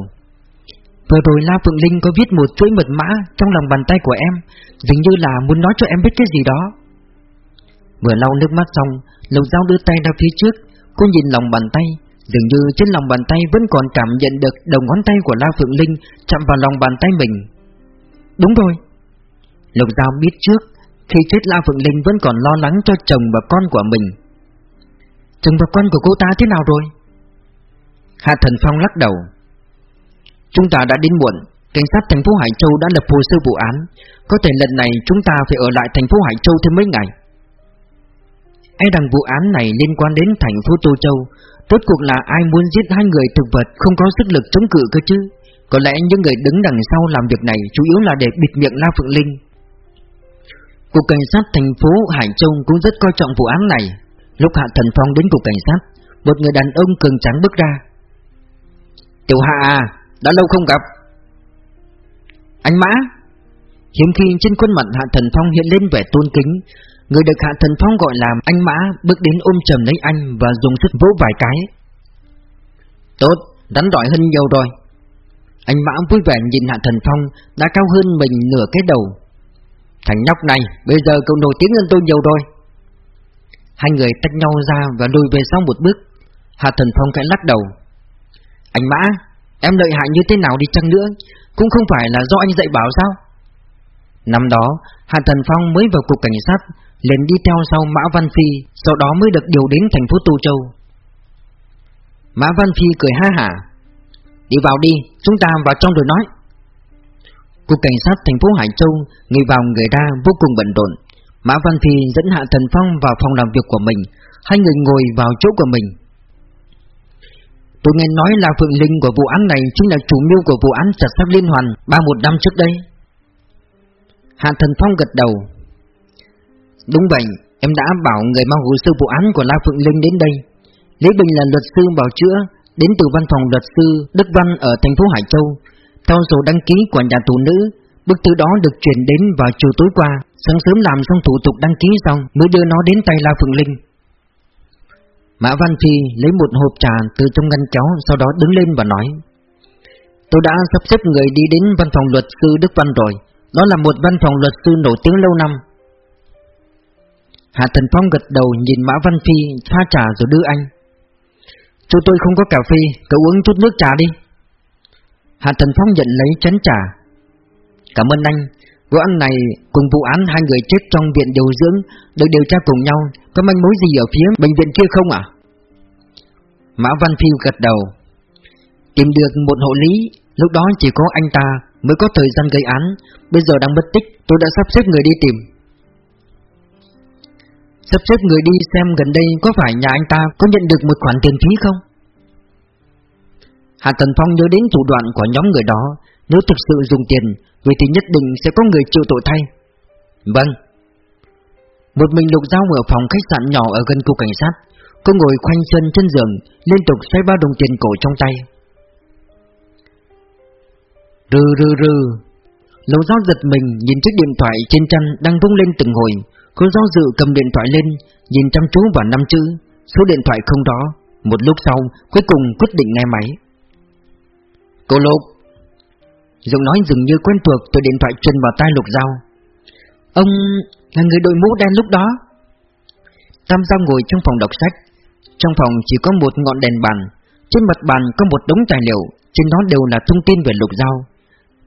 S1: Vừa rồi La Phượng Linh có viết một chuỗi mật mã trong lòng bàn tay của em, dường như là muốn nói cho em biết cái gì đó. Vừa lau nước mắt xong, Lục Giao đưa tay ra phía trước, cô nhìn lòng bàn tay, dường như trên lòng bàn tay vẫn còn cảm nhận được đầu ngón tay của La Phượng Linh chạm vào lòng bàn tay mình. Đúng rồi. Lục Giao biết trước, khi chết La Phượng Linh vẫn còn lo lắng cho chồng và con của mình. Chồng và con của cô ta thế nào rồi? Hạ Thần Phong lắc đầu. Chúng ta đã đến muộn, cảnh sát thành phố Hải Châu đã lập hồ sơ vụ án, có thể lần này chúng ta phải ở lại thành phố Hải Châu thêm mấy ngày. Ai rằng vụ án này liên quan đến thành phố Tô Châu, tốt cuộc là ai muốn giết hai người thực vật không có sức lực chống cự cơ chứ? Có lẽ những người đứng đằng sau làm việc này chủ yếu là để bịt miệng La Phượng Linh. Cục cảnh sát thành phố Hải Châu cũng rất coi trọng vụ án này. Lúc Hạ Thần Phong đến cục cảnh sát, một người đàn ông cường trắng bước ra. Tiểu Hạ à, đã lâu không gặp. Anh Mã. Hiếm khi trên khuôn mặt Hạ Thần Phong hiện lên vẻ tôn kính Người được Hạ Thần Phong gọi là anh Mã Bước đến ôm trầm lấy anh Và dùng sức vỗ vài cái. Tốt, đánh đòi hơn nhiều rồi. Anh Mã vui vẻ nhìn Hạ Thần Phong Đã cao hơn mình nửa cái đầu. Thằng nhóc này Bây giờ cậu nổi tiếng hơn tôi nhiều rồi. Hai người tách nhau ra Và lùi về sau một bước. Hạ Thần Phong khẽ lắc đầu. Anh Mã, Em lợi hại như thế nào đi chăng nữa? Cũng không phải là do anh dạy bảo sao? Năm đó Hạ Thần Phong mới vào cục cảnh sát, liền đi theo sau Mã Văn Phi, Sau đó mới được điều đến thành phố Tu Châu. Mã Văn Phi cười ha hả. Đi vào đi, Chúng ta vào trong rồi nói. Cục cảnh sát thành phố Hải Châu, Người vào người ra vô cùng bận rộn. Mã Văn Phi dẫn Hạ Thần Phong vào phòng làm việc của mình Hai người ngồi vào chỗ của mình Tôi nghe nói là Phượng Linh của vụ án này chính là chủ mưu của vụ án chặt xác liên hoàn ba một năm trước đây. Hạ Thần Phong gật đầu. Đúng vậy, em đã bảo người mang hồ sơ vụ án của La Phượng Linh đến đây. Lý Bình là luật sư bảo chữa, đến từ văn phòng luật sư Đức Văn ở thành phố Hải Châu. Theo số đăng ký của nhà tù nữ, bức thư đó được chuyển đến vào chiều tối qua, sáng sớm làm xong thủ tục đăng ký xong mới đưa nó đến tay La Phượng Linh. Mã Văn Phi lấy một hộp trà từ trong ngăn kéo Sau đó đứng lên và nói Tôi đã sắp xếp người đi đến văn phòng luật sư Đức Văn rồi. Đó là một văn phòng luật sư nổi tiếng lâu năm. Hạ Thần Phong gật đầu nhìn Mã Văn Phi pha trà rồi đưa anh. Chú tôi không có cà phê, cậu uống chút nước trà đi. Hạ Thần Phong nhận lấy chén trà. Cảm ơn anh Vụ án này cùng vụ án hai người chết trong viện điều dưỡng được điều tra cùng nhau, có manh mối gì ở phía bệnh viện kia không ạ? Mã Văn Phiêu gật đầu. Tìm được một hộ lý, lúc đó chỉ có anh ta mới có thời gian gây án, bây giờ đang mất tích, tôi đã sắp xếp người đi tìm. Sắp xếp người đi xem gần đây có phải nhà anh ta có nhận được một khoản tiền phí không? Hạ Tần Phong nhớ đến thủ đoạn của nhóm người đó, nếu thực sự dùng tiền, vậy thì nhất định sẽ có người chịu tội thay. Vâng. Một mình Lục Giao ở phòng khách sạn nhỏ ở gần cục cảnh sát, cô ngồi khoanh chân trên giường, liên tục xoay ba đồng tiền cổ trong tay. Rừ rừ rừ. Lục Giao giật mình nhìn chiếc điện thoại trên chân đang rung lên từng hồi, cô do dự cầm điện thoại lên, nhìn chăm chú vào năm chữ, số điện thoại không đó. Một lúc sau, cuối cùng quyết định nghe máy. Cô Lục, Giọng nói dường như quen thuộc từ điện thoại truyền vào tai lục dao Ông là người đội mũ đen lúc đó. Tam Giao ngồi trong phòng đọc sách. Trong phòng chỉ có một ngọn đèn bàn. Trên mặt bàn có một đống tài liệu, Trên đó đều là thông tin về lục dao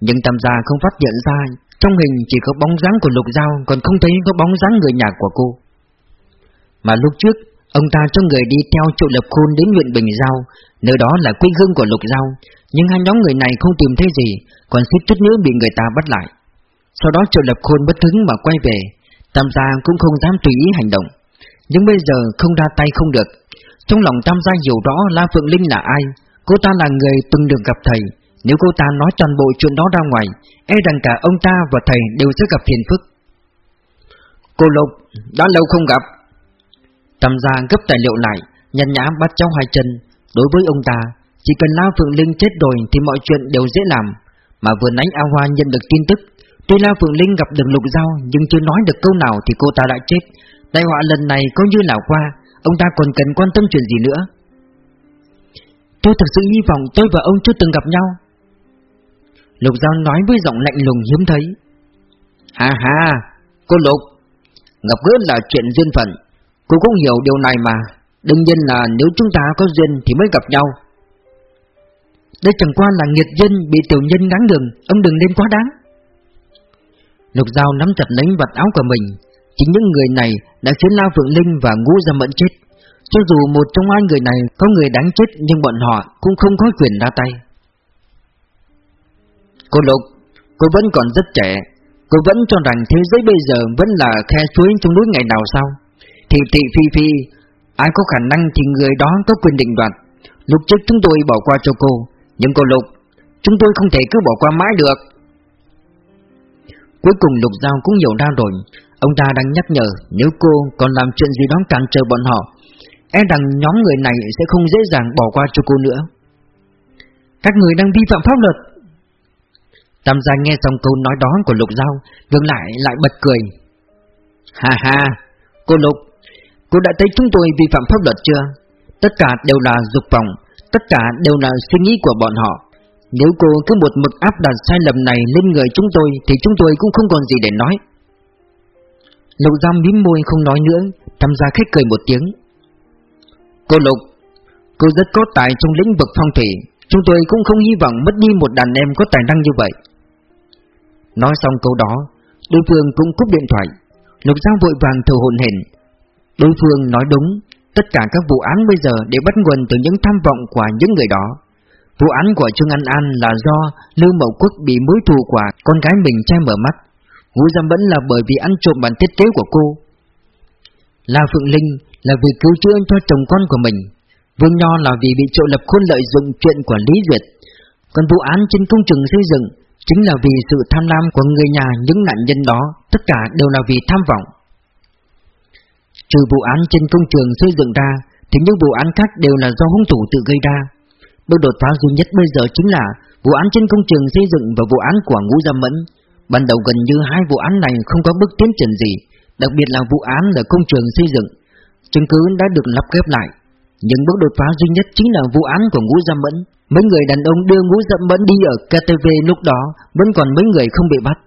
S1: Nhưng Tam Gia không phát hiện ra, Trong hình chỉ có bóng dáng của lục dao Còn không thấy có bóng dáng người nhà của cô. Mà lúc trước Ông ta cho người đi theo Triệu Lập Khôn đến huyện Bình Giao, nơi đó là quê hương của Lục Giao, nhưng hai nhóm người này không tìm thấy gì, còn suýt chút nữa bị người ta bắt lại. Sau đó Triệu Lập Khôn bất hứng mà quay về, Tam gia cũng không dám tùy ý hành động. Nhưng bây giờ không ra tay không được. Trong lòng Tam gia hiểu rõ La Phượng Linh là ai, cô ta là người từng được gặp thầy. Nếu cô ta nói toàn bộ chuyện đó ra ngoài, e rằng cả ông ta và thầy đều sẽ gặp phiền phức. Cô Lục, đã lâu không gặp. Tam gia gấp tài liệu lại, nhăn nhã bắt cháu hai chân. Đối với ông ta, chỉ cần La Phượng Linh chết rồi thì mọi chuyện đều dễ làm. Mà vừa nãy A Hoa nhận được tin tức, tuy La Phượng Linh gặp được Lục Giao nhưng chưa nói được câu nào thì cô ta đã chết. Đại họa lần này có như nào qua, ông ta còn cần quan tâm chuyện gì nữa. Tôi thật sự hy vọng tôi và ông chưa từng gặp nhau. Lục Giao nói với giọng lạnh lùng hiếm thấy. Hà hà, cô Lục, gặp gỡ là chuyện duyên phận, cô cũng hiểu điều này mà. Đương nhiên là nếu chúng ta có duyên thì mới gặp nhau. Đây chẳng qua là nghiệt dân bị tiểu nhân ngáng đường, ông đừng nên quá đáng. Lục dao nắm chặt lấy vật áo của mình, chính những người này đã khiến La Phượng Linh và Ngũ Gia Mẫn chết. Cho dù một trong hai người này có người đáng chết nhưng bọn họ cũng không có quyền ra tay. Cô Lục, cô vẫn còn rất trẻ, cô vẫn cho rằng thế giới bây giờ vẫn là khe suối trong núi ngày nào sao? Thì thị phi phi, ai có khả năng thì người đó có quyền định đoạt. Lúc trước chúng tôi bỏ qua cho cô, nhưng cô Lục, chúng tôi không thể cứ bỏ qua mãi được. Cuối cùng Lục Giao cũng hiểu ra rồi, ông ta đang nhắc nhở nếu cô còn làm chuyện gì đó cản trở bọn họ, e rằng nhóm người này sẽ không dễ dàng bỏ qua cho cô nữa. Các người đang vi phạm pháp luật. Tam gia nghe xong câu nói đó của Lục Giao, Ngược lại lại bật cười. Ha ha, cô Lục, cô đã thấy chúng tôi vi phạm pháp luật chưa? Tất cả đều là dục vọng, tất cả đều là suy nghĩ của bọn họ. Nếu cô cứ một mực áp đặt sai lầm này lên người chúng tôi thì chúng tôi cũng không còn gì để nói. Lục giam mím môi không nói nữa, tham gia khách cười một tiếng. Cô Lục, cô rất có tài trong lĩnh vực phong thủy, chúng tôi cũng không hy vọng mất đi một đàn em có tài năng như vậy. Nói xong câu đó, đối phương cũng cúp điện thoại. Lục giam vội vàng thở hồn hển. Đối phương nói đúng, tất cả các vụ án bây giờ đều bắt nguồn từ những tham vọng của những người đó. Vụ án của Trương An An là do Lưu Mậu Quốc bị mối thù của con gái mình che mở mắt. Ngũ Giam vẫn là bởi vì ăn trộm bản thiết kế của cô. La Phượng Linh là vì cứu chữa cho chồng con của mình. Vương Nho là vì bị triệu lập khôn lợi dụng chuyện của Lý Duyệt. Còn vụ án trên công trường xây dựng chính là vì sự tham lam của người nhà những nạn nhân đó, tất cả đều là vì tham vọng. Trừ vụ án trên công trường xây dựng ra, thì những vụ án khác đều là do hung thủ tự gây ra. Bước đột phá duy nhất bây giờ chính là vụ án trên công trường xây dựng và vụ án của Ngũ Gia Mẫn. Ban đầu gần như hai vụ án này không có bước tiến triển gì, đặc biệt là vụ án ở công trường xây dựng. Chứng cứ đã được lắp ghép lại, nhưng bước đột phá duy nhất chính là vụ án của Ngũ Gia Mẫn. Mấy người đàn ông đưa Ngũ Gia Mẫn đi ở KTV lúc đó vẫn còn mấy người không bị bắt.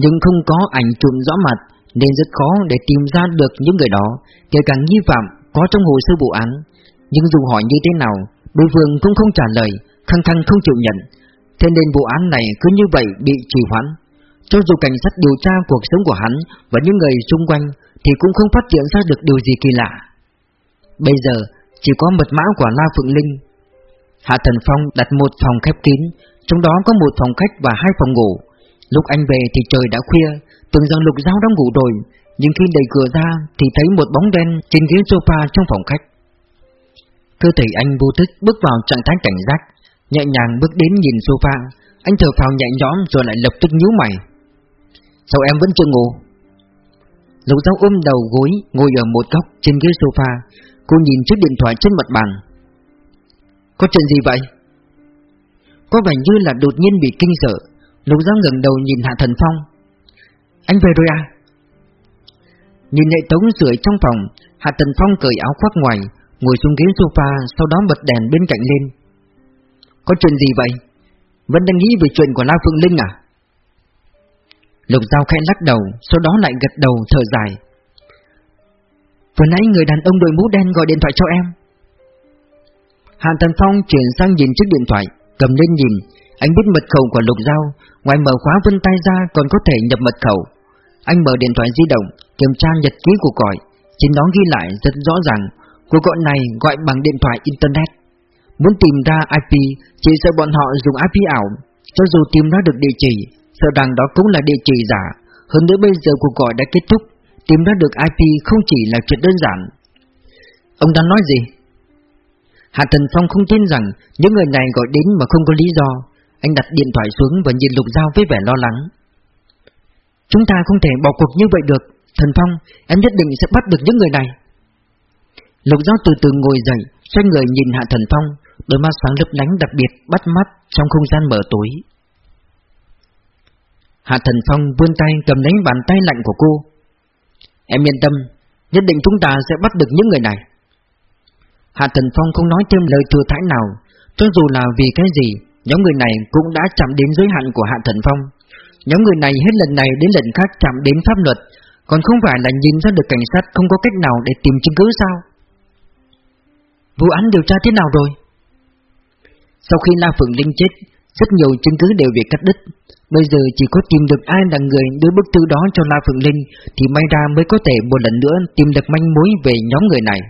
S1: Nhưng không có ảnh chụp rõ mặt nên rất khó để tìm ra được những người đó, kể cả nghi phạm có trong hồ sơ vụ án. Nhưng dù hỏi như thế nào, đối phương cũng không trả lời, khăng khăng không chịu nhận. Thế nên vụ án này cứ như vậy bị trì hoãn. Cho dù cảnh sát điều tra cuộc sống của hắn và những người xung quanh thì cũng không phát hiện ra được điều gì kỳ lạ. Bây giờ chỉ có mật mã của La Phượng Linh. Hạ Thần Phong đặt một phòng khép kín, trong đó có một phòng khách và hai phòng ngủ. Lúc anh về thì trời đã khuya, tưởng rằng Lục Giao đã ngủ rồi, nhưng khi đẩy cửa ra thì thấy một bóng đen trên ghế sofa trong phòng khách. Cơ thể anh vô thức bước vào trạng thái cảnh giác, nhẹ nhàng bước đến nhìn sofa, anh thở phào nhẹ nhõm rồi lại lập tức nhíu mày. Sao em vẫn chưa ngủ? Lục Giao ôm đầu gối ngồi ở một góc trên ghế sofa, cô nhìn chiếc điện thoại trên mặt bàn. Có chuyện gì vậy? Có vẻ như là đột nhiên bị kinh sợ, Lục Giao ngẩng đầu nhìn Hạ Thần Phong. Anh về rồi à? Nhìn hệ thống sưởi trong phòng, Hạ tần Phong cởi áo khoác ngoài, ngồi xuống ghế sofa, sau đó bật đèn bên cạnh lên. Có chuyện gì vậy? Vẫn đang nghĩ về chuyện của La Phượng Linh à? Lục Giao khẽ lắc đầu, sau đó lại gật đầu thở dài. Vừa nãy người đàn ông đội mũ đen gọi điện thoại cho em. Hàn tần Phong chuyển sang nhìn chiếc điện thoại, cầm lên nhìn, anh biết mật khẩu của Lục Giao, ngoài mở khóa vân tay ra còn có thể nhập mật khẩu. Anh mở điện thoại di động, kiểm tra nhật ký của gọi. Trên đó ghi lại rất rõ ràng Cuộc gọi này gọi bằng điện thoại Internet. Muốn tìm ra IP Chỉ sợ bọn họ dùng IP ảo. Cho dù tìm ra được địa chỉ Sợ rằng đó cũng là địa chỉ giả. Hơn nữa bây giờ cuộc gọi đã kết thúc Tìm ra được IP không chỉ là chuyện đơn giản. Ông đang nói gì? Hạ Thần Phong không tin rằng Những người này gọi đến mà không có lý do. Anh đặt điện thoại xuống và nhìn Lục Giao với vẻ lo lắng. Chúng ta không thể bỏ cuộc như vậy được Thần Phong, em nhất định sẽ bắt được những người này. Lục Giao từ từ ngồi dậy Xoay người nhìn Hạ Thần Phong Đôi mắt sáng lấp lánh đặc biệt bắt mắt Trong không gian mở tối. Hạ Thần Phong vươn tay cầm lấy bàn tay lạnh của cô. Em yên tâm Nhất định chúng ta sẽ bắt được những người này. Hạ Thần Phong không nói thêm lời thừa thãi nào Cho dù là vì cái gì Nhóm người này cũng đã chạm đến giới hạn của Hạ Thần Phong. Nhóm người này hết lần này đến lần khác chạm đến pháp luật, Còn không phải là nhìn ra được cảnh sát không có cách nào để tìm chứng cứ sao? Vụ án điều tra thế nào rồi? Sau khi La Phượng Linh chết, Rất nhiều chứng cứ đều bị cắt đứt. Bây giờ chỉ có tìm được ai là người đưa bức thư đó cho La Phượng Linh Thì may ra mới có thể một lần nữa tìm được manh mối về nhóm người này.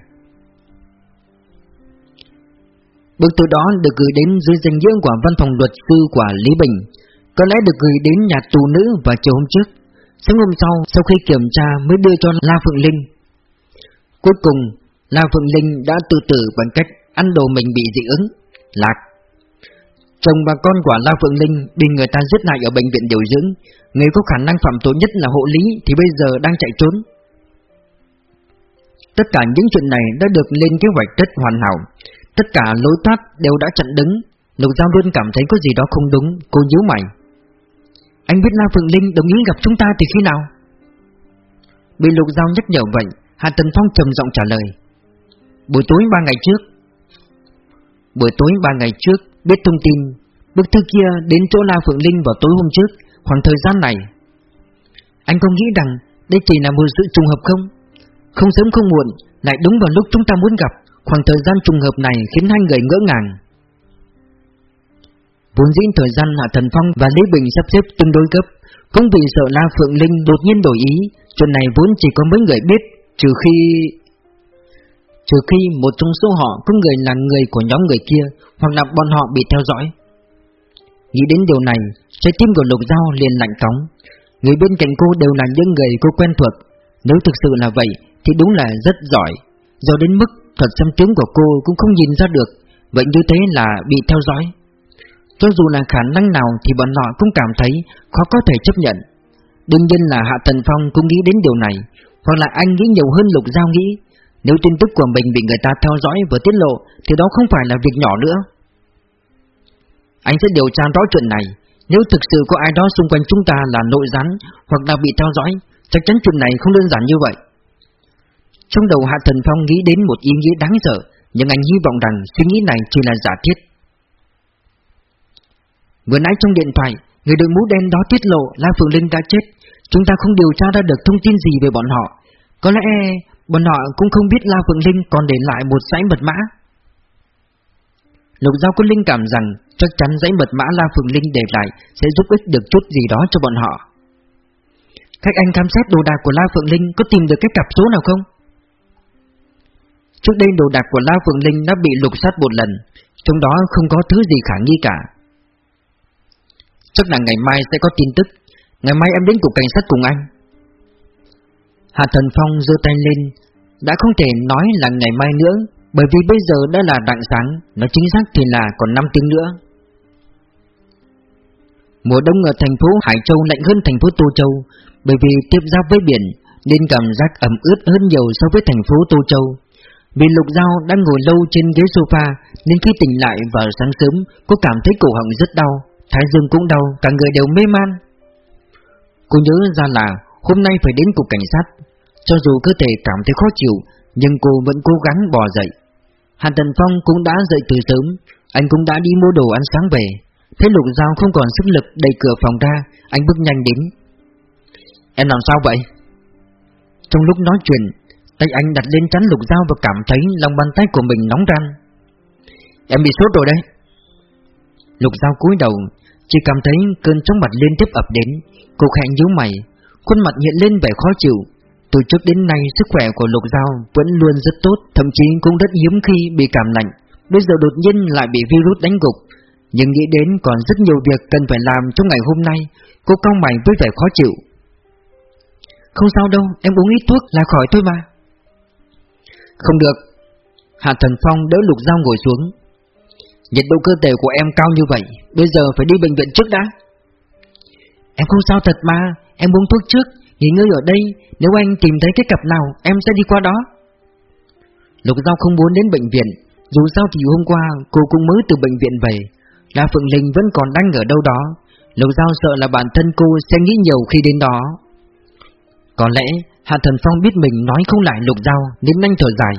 S1: Bức thư đó được gửi đến dưới danh nghĩa của văn phòng luật sư của Lý Bình. Có lẽ được gửi đến nhà tù nữ vào chiều hôm trước. Sáng hôm sau, sau khi kiểm tra mới đưa cho La Phượng Linh. Cuối cùng, La Phượng Linh đã tự tử bằng cách ăn đồ mình bị dị ứng Lạc. Chồng và con của La Phượng Linh bị người ta giết hại ở bệnh viện điều dưỡng. Người có khả năng phạm tội nhất là hộ lý thì bây giờ đang chạy trốn. Tất cả những chuyện này đã được lên kế hoạch rất hoàn hảo. Tất cả lối thoát đều đã chặn đứng. Lục Giao luôn cảm thấy có gì đó không đúng. Cô nhíu mày. Anh biết La Phượng Linh đồng ý gặp chúng ta từ khi nào? Bị Lục Giao nhắc nhở vậy Hạ Tần Phong trầm giọng trả lời. Buổi tối ba ngày trước. Buổi tối ba ngày trước, Biết thông tin, Bức thư kia đến chỗ La Phượng Linh vào tối hôm trước, Khoảng thời gian này. Anh không nghĩ rằng Đây chỉ là một sự trùng hợp không? Không sớm không muộn, Lại đúng vào lúc chúng ta muốn gặp. Khoảng thời gian trùng hợp này khiến hai người ngỡ ngàng. Vốn dĩ thời gian Hạ Thần Phong và Lý Bình sắp xếp tương đối gấp, cũng vì sợ La Phượng Linh đột nhiên đổi ý, Chuyện này vốn chỉ có mấy người biết, Trừ khi... Trừ khi một trong số họ có người là người của nhóm người kia, Hoặc là bọn họ bị theo dõi. Nghĩ đến điều này, Trái tim của Lục Giao liền lạnh cóng. Người bên cạnh cô đều là những người cô quen thuộc. Nếu thực sự là vậy, Thì đúng là rất giỏi. Do đến mức thuật xâm tướng của cô cũng không nhìn ra được, Vậy như thế là bị theo dõi. Cho dù là khả năng nào Thì bọn họ cũng cảm thấy khó có thể chấp nhận. Đương nhiên là Hạ thần Phong cũng nghĩ đến điều này, Hoặc là anh nghĩ nhiều hơn Lục Giao nghĩ. Nếu tin tức của mình bị người ta theo dõi và tiết lộ, Thì đó không phải là việc nhỏ nữa. Anh sẽ điều tra rõ chuyện này. Nếu thực sự có ai đó xung quanh chúng ta là nội gián Hoặc là bị theo dõi, Chắc chắn chuyện này không đơn giản như vậy. Trong đầu Hạ Thần Phong nghĩ đến một ý nghĩa đáng sợ, Nhưng anh hy vọng rằng suy nghĩ này chỉ là giả thiết Vừa nãy trong điện thoại, Người đội mũ đen đó tiết lộ La Phượng Linh đã chết Chúng ta không điều tra ra được thông tin gì về bọn họ Có lẽ bọn họ cũng không biết La Phượng Linh còn để lại một dãy mật mã Lục Giao có linh cảm rằng chắc chắn dãy mật mã La Phượng Linh để lại sẽ giúp ích được chút gì đó cho bọn họ. Các anh khám xét đồ đạc của La Phượng Linh có tìm được cái cặp số nào không? Trước đây đồ đạc của La Phượng Linh đã bị lục soát một lần, trong đó không có thứ gì khả nghi cả. Chắc là ngày mai sẽ có tin tức, ngày mai em đến cục cảnh sát cùng anh. Hạ Thần Phong giơ tay lên, đã không thể nói là ngày mai nữa, bởi vì bây giờ đã là rạng sáng, nói chính xác thì là còn 5 tiếng nữa. Mùa đông ở thành phố Hải Châu lạnh hơn thành phố Tô Châu, bởi vì tiếp giáp với biển nên cảm giác ẩm ướt hơn nhiều so với thành phố Tô Châu. Vì Lục Giao đang ngồi lâu trên ghế sofa nên khi tỉnh lại vào sáng sớm cô cảm thấy cổ họng rất đau, thái dương cũng đau, cả người đều mê man. Cô nhớ ra là hôm nay phải đến cục cảnh sát, cho dù cơ thể cảm thấy khó chịu nhưng cô vẫn cố gắng bò dậy. Hàn Tần Phong cũng đã dậy từ sớm, anh cũng đã đi mua đồ ăn sáng về. Thấy Lục Giao không còn sức lực đẩy cửa phòng ra, anh bước nhanh đến. Em làm sao vậy? Trong lúc nói chuyện, tay anh đặt lên trán Lục dao và cảm thấy lòng bàn tay của mình nóng ran. Em bị sốt rồi đấy. Lục dao cúi đầu, chỉ cảm thấy cơn chóng mặt liên tiếp ập đến, cô khẽ nhíu mày, khuôn mặt hiện lên vẻ khó chịu. từ trước đến nay sức khỏe của Lục dao vẫn luôn rất tốt, thậm chí cũng rất hiếm khi bị cảm lạnh. Bây giờ đột nhiên lại bị virus đánh gục, nhưng nghĩ đến còn rất nhiều việc cần phải làm trong ngày hôm nay, cô cau mày với vẻ khó chịu. Không sao đâu, em uống ít thuốc là khỏi thôi mà. Không được. Hạ Thần Phong đỡ Lục Giao ngồi xuống. Nhiệt độ cơ thể của em cao như vậy, bây giờ phải đi bệnh viện trước đã. Em không sao thật mà, em uống thuốc trước, nghỉ ngơi ở đây, nếu anh tìm thấy cái cặp nào, em sẽ đi qua đó. Lục Giao không muốn đến bệnh viện, dù sao thì hôm qua cô cũng mới từ bệnh viện về, La Phượng Linh vẫn còn đang ở đâu đó, Lục Giao sợ là bản thân cô sẽ nghĩ nhiều khi đến đó. Có lẽ Hạ Thần Phong biết mình nói không lại Lục dao nên nhanh thở dài.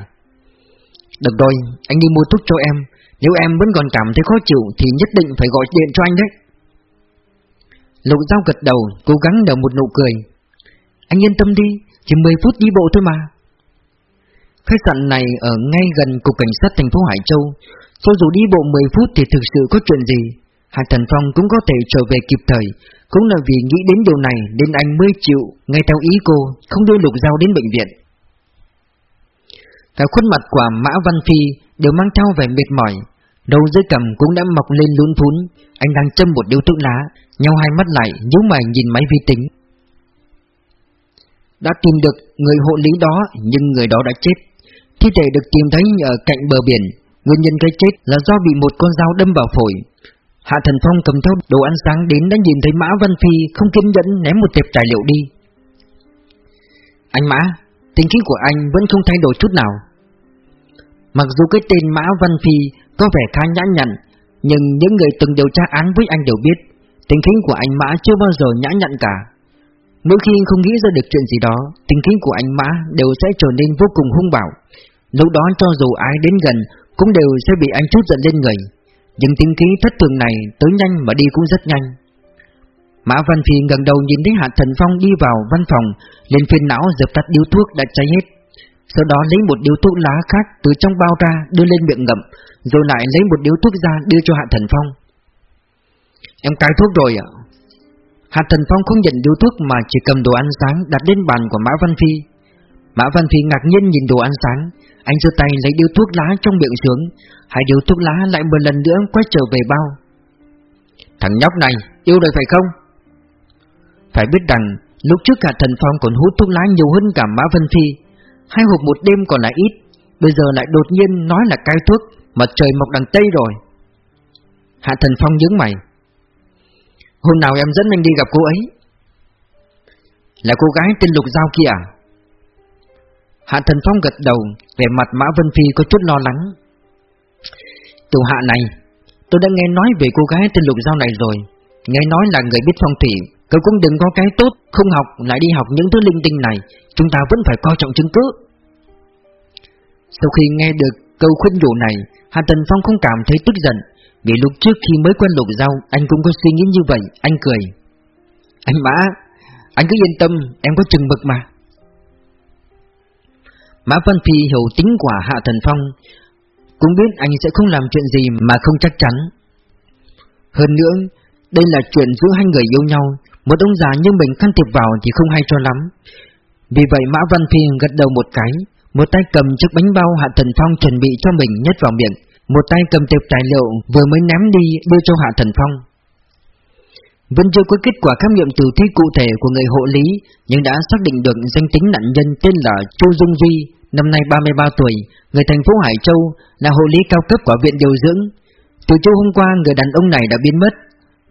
S1: Được rồi, anh đi mua thuốc cho em, nếu em vẫn còn cảm thấy khó chịu thì nhất định phải gọi điện cho anh đấy. Lục Dao gật đầu, cố gắng nở một nụ cười. Anh yên tâm đi, chỉ 10 phút đi bộ thôi mà. Khách sạn này ở ngay gần cục cảnh sát thành phố Hải Châu, cho dù đi bộ 10 phút thì thực sự có chuyện gì, Hạ Thần Phong cũng có thể trở về kịp thời, cũng là vì nghĩ đến điều này nên anh mới chịu, ngay theo ý cô, không đưa Lục Giao đến bệnh viện. Cả khuôn mặt của Mã Văn Phi đều mang theo vẻ mệt mỏi, đầu dưới cầm cũng đã mọc lên lún phún, anh đang châm một điếu thuốc lá, nhau hai mắt lại, nhíu mày nhìn máy vi tính. Đã tìm được người hộ lý đó, nhưng người đó đã chết. Thi thể được tìm thấy ở cạnh bờ biển, nguyên nhân cái chết là do bị một con dao đâm vào phổi. Hạ Thần Phong cầm theo đồ ăn sáng đến đã nhìn thấy Mã Văn Phi không kiên nhẫn ném một tệp tài liệu đi. Anh Mã, tính khí của anh vẫn không thay đổi chút nào. Mặc dù cái tên Mã Văn Phi có vẻ khá nhã nhặn, nhưng những người từng điều tra án với anh đều biết, tính khí của anh Mã chưa bao giờ nhã nhặn cả. Mỗi khi không nghĩ ra được chuyện gì đó, tính khí của anh Mã đều sẽ trở nên vô cùng hung bạo. Lúc đó cho dù ai đến gần cũng đều sẽ bị anh chút giận lên người. Nhưng tính khí thất thường này tới nhanh mà đi cũng rất nhanh. Mã Văn Phi gần đầu nhìn thấy Hạ Thần Phong đi vào văn phòng, lên phiên não dập tắt điếu thuốc đã cháy hết. Sau đó lấy một điếu thuốc lá khác từ trong bao ra đưa lên miệng ngậm, rồi lại lấy một điếu thuốc ra đưa cho Hạ Thần Phong. Em cai thuốc rồi ạ. Hạ Thần Phong không nhận điếu thuốc mà chỉ cầm đồ ăn sáng đặt lên bàn của Mã Văn Phi. Mã Văn Phi ngạc nhiên nhìn đồ ăn sáng, anh giơ tay lấy điếu thuốc lá trong miệng xuống, hai điếu thuốc lá lại một lần nữa quay trở về bao. Thằng nhóc này, yêu đời phải không? Phải biết rằng, lúc trước cả thần phong còn hút thuốc lá nhiều hơn cả Mã Vân Phi, hai hộp một đêm còn là ít, bây giờ lại đột nhiên nói là cai thuốc, mà trời mọc đằng Tây rồi. Hạ thần phong nhướng mày. Hôm nào em dẫn anh đi gặp cô ấy? Là cô gái tên Lục Giao kia à? Hạ Thần Phong gật đầu, Về mặt Mã Vân Phi có chút lo lắng. Tiểu hạ này, tôi đã nghe nói về cô gái tên Lục Giao này rồi. Nghe nói là người biết phong thủy, cậu cũng đừng có cái tốt, không học, lại đi học những thứ linh tinh này. Chúng ta vẫn phải coi trọng chứng cứ. Sau khi nghe được câu khuyên nhủ này, Hạ Thần Phong không cảm thấy tức giận, vì lúc trước khi mới quen Lục Giao, anh cũng có suy nghĩ như vậy, anh cười. Anh Mã, anh cứ yên tâm, em có chừng mực mà. Mã Văn Phi hiểu tính quả Hạ Thần Phong, cũng biết anh sẽ không làm chuyện gì mà không chắc chắn. Hơn nữa, đây là chuyện giữa hai người yêu nhau, một ông già như mình can thiệp vào thì không hay cho lắm. Vì vậy Mã Văn Phi gật đầu một cái, một tay cầm chiếc bánh bao Hạ Thần Phong chuẩn bị cho mình nhét vào miệng, một tay cầm tiệp tài liệu vừa mới ném đi đưa cho Hạ Thần Phong. Vẫn chưa có kết quả khám nghiệm tử thi cụ thể của người hộ lý, nhưng đã xác định được danh tính nạn nhân tên là Chu Dung Duy, năm nay 33 tuổi, người thành phố Hải Châu, là hộ lý cao cấp của viện điều dưỡng. Từ chiều hôm qua, người đàn ông này đã biến mất.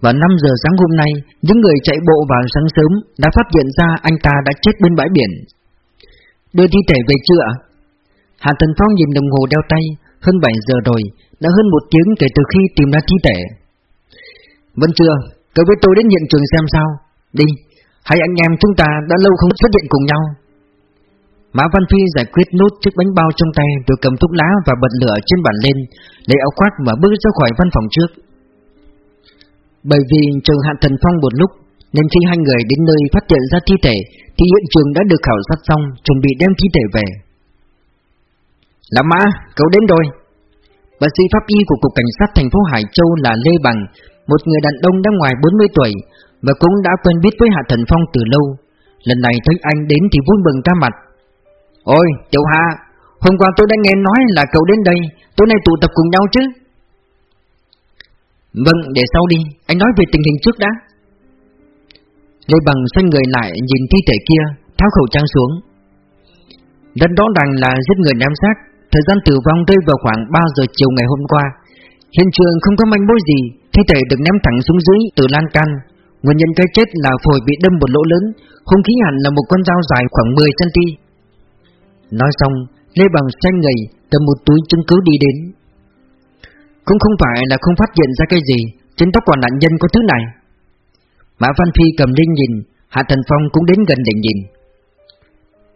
S1: Vào 5 giờ sáng hôm nay, những người chạy bộ vào sáng sớm đã phát hiện ra anh ta đã chết bên bãi biển. Đưa thi thể về chưa ạ? Hạ Thần Phong nhìn đồng hồ đeo tay, hơn 7 giờ rồi, đã hơn một tiếng kể từ khi tìm ra thi thể. Vẫn chưa, cậu với tôi đến hiện trường xem sao. Đi, hai anh em chúng ta đã lâu không xuất hiện cùng nhau. Mã Văn Phi giải quyết nút chiếc bánh bao trong tay rồi cầm thuốc lá và bật lửa trên bàn lên, lấy áo khoác mà bước ra khỏi văn phòng trước. Bởi vì chờ Hạ Thần Phong một lúc, nên khi hai người đến nơi phát hiện ra thi thể, thì hiện trường đã được khảo sát xong, chuẩn bị đem thi thể về. Là Mã, cậu đến rồi. Bác sĩ pháp y của Cục Cảnh sát thành phố Hải Châu là Lê Bằng, một người đàn ông đã ngoài 40 tuổi, và cũng đã quen biết với Hạ Thần Phong từ lâu. Lần này thấy anh đến thì vui mừng ra mặt Ôi, Tiểu Hà, Hôm qua tôi đã nghe nói là cậu đến đây, Tối nay tụ tập cùng nhau chứ? Vâng để sau đi, Anh nói về tình hình trước đã. Lê Bằng xoay người lại nhìn thi thể kia, Tháo khẩu trang xuống. Rất rõ ràng là giết người ném xác, Thời gian tử vong rơi vào khoảng 3 giờ chiều ngày hôm qua. Hiện trường không có manh mối gì, Thi thể được ném thẳng xuống dưới từ lan can. Nguyên nhân cái chết là phổi bị đâm một lỗ lớn, Không khí hẳn là một con dao dài khoảng 10cm Nói xong, Lê Bằng xanh người, Cầm một túi chứng cứ đi đến. Cũng không phải là không phát hiện ra cái gì, Trên tóc của nạn nhân có thứ này. Mã Văn Phi cầm lên nhìn, Hạ Thần Phong cũng đến gần để nhìn.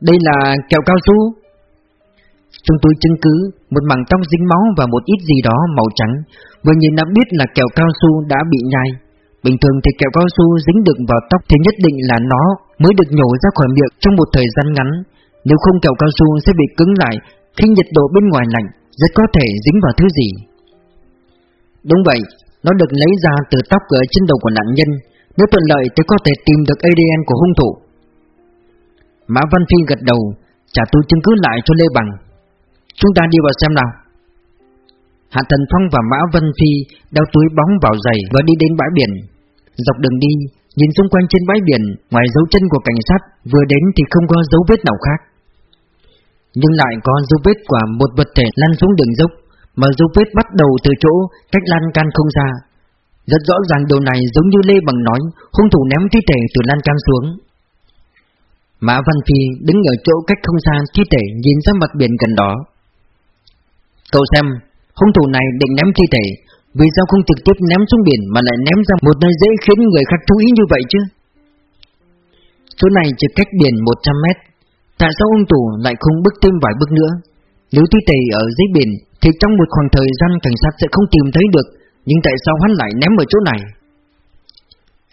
S1: Đây là kẹo cao su. Trong túi chứng cứ, Một mảng tóc dính máu và một ít gì đó màu trắng. Vừa nhìn đã biết là kẹo cao su đã bị nhai. Bình thường thì kẹo cao su dính được vào tóc thì nhất định là nó mới được nhổ ra khỏi miệng trong một thời gian ngắn. Nếu không kẹo cao su sẽ bị cứng lại khi nhiệt độ bên ngoài lạnh, rất có thể dính vào thứ gì. Đúng vậy, nó được lấy ra từ tóc ở trên đầu của nạn nhân. Nếu thuận lợi thì có thể tìm được ADN của hung thủ. Mã Văn Phi gật đầu, trả túi chứng cứ lại cho Lê Bằng. Chúng ta đi vào xem nào. Hạ Thần Phong và Mã văn Phi đeo túi bóng vào giày và đi đến bãi biển. Dọc đường đi, nhìn xung quanh trên bãi biển, ngoài dấu chân của cảnh sát vừa đến thì không có dấu vết nào khác. Nhưng lại có dấu vết của một vật thể lăn xuống đường dốc, mà dấu vết bắt đầu từ chỗ cách lan can không xa. Rất rõ ràng điều này giống như Lê Bằng nói, hung thủ ném thi thể từ lan can xuống. Mã Văn Phi đứng ở chỗ cách không xa thi thể nhìn ra mặt biển gần đó. Cậu xem, Hung thủ này định ném thi thể Vì sao không trực tiếp ném xuống biển Mà lại ném ra một nơi dễ khiến người khác chú ý như vậy chứ Chỗ này chỉ cách biển 100 mét Tại sao ông tù lại không bước thêm vài bước nữa? Nếu thi thể ở dưới biển, Thì trong một khoảng thời gian cảnh sát sẽ không tìm thấy được, Nhưng tại sao hắn lại ném ở chỗ này?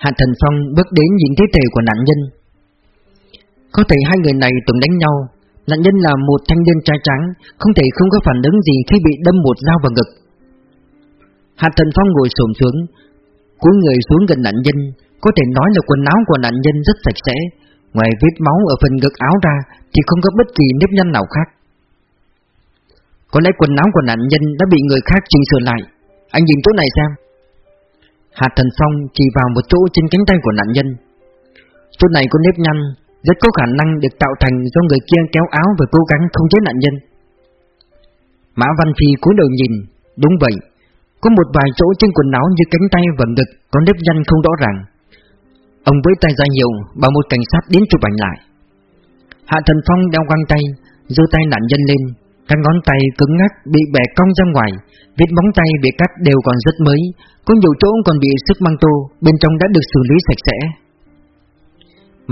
S1: Hạ Thần Phong bước đến nhìn thi thể của nạn nhân. Có thể hai người này từng đánh nhau, Nạn nhân là một thanh niên trai trắng Không thể không có phản ứng gì khi bị đâm một dao vào ngực. Hạt thần phong ngồi xổm xuống, Cúi người xuống gần nạn nhân, Có thể nói là quần áo của nạn nhân rất sạch sẽ Ngoài vết máu ở phần ngực áo ra Thì không có bất kỳ nếp nhăn nào khác. Có lẽ quần áo của nạn nhân đã bị người khác chỉnh sửa lại. Anh nhìn chỗ này xem. Hạt thần phong chỉ vào một chỗ trên cánh tay của nạn nhân. Chỗ này có nếp nhăn rất có khả năng được tạo thành do người kia kéo áo và cố gắng không chế nạn nhân. Mã Văn Phi cúi đầu nhìn, đúng vậy, có một vài chỗ trên quần áo như cánh tay và ngực có nếp nhăn không rõ ràng. Ông với tay ra hiệu bảo một cảnh sát đến chụp ảnh lại. Hạ Thần Phong đeo găng tay, giơ tay nạn nhân lên, các ngón tay cứng ngắc bị bẻ cong ra ngoài, vết móng tay bị cắt đều còn rất mới, có nhiều chỗ còn bị sức măng tô, bên trong đã được xử lý sạch sẽ.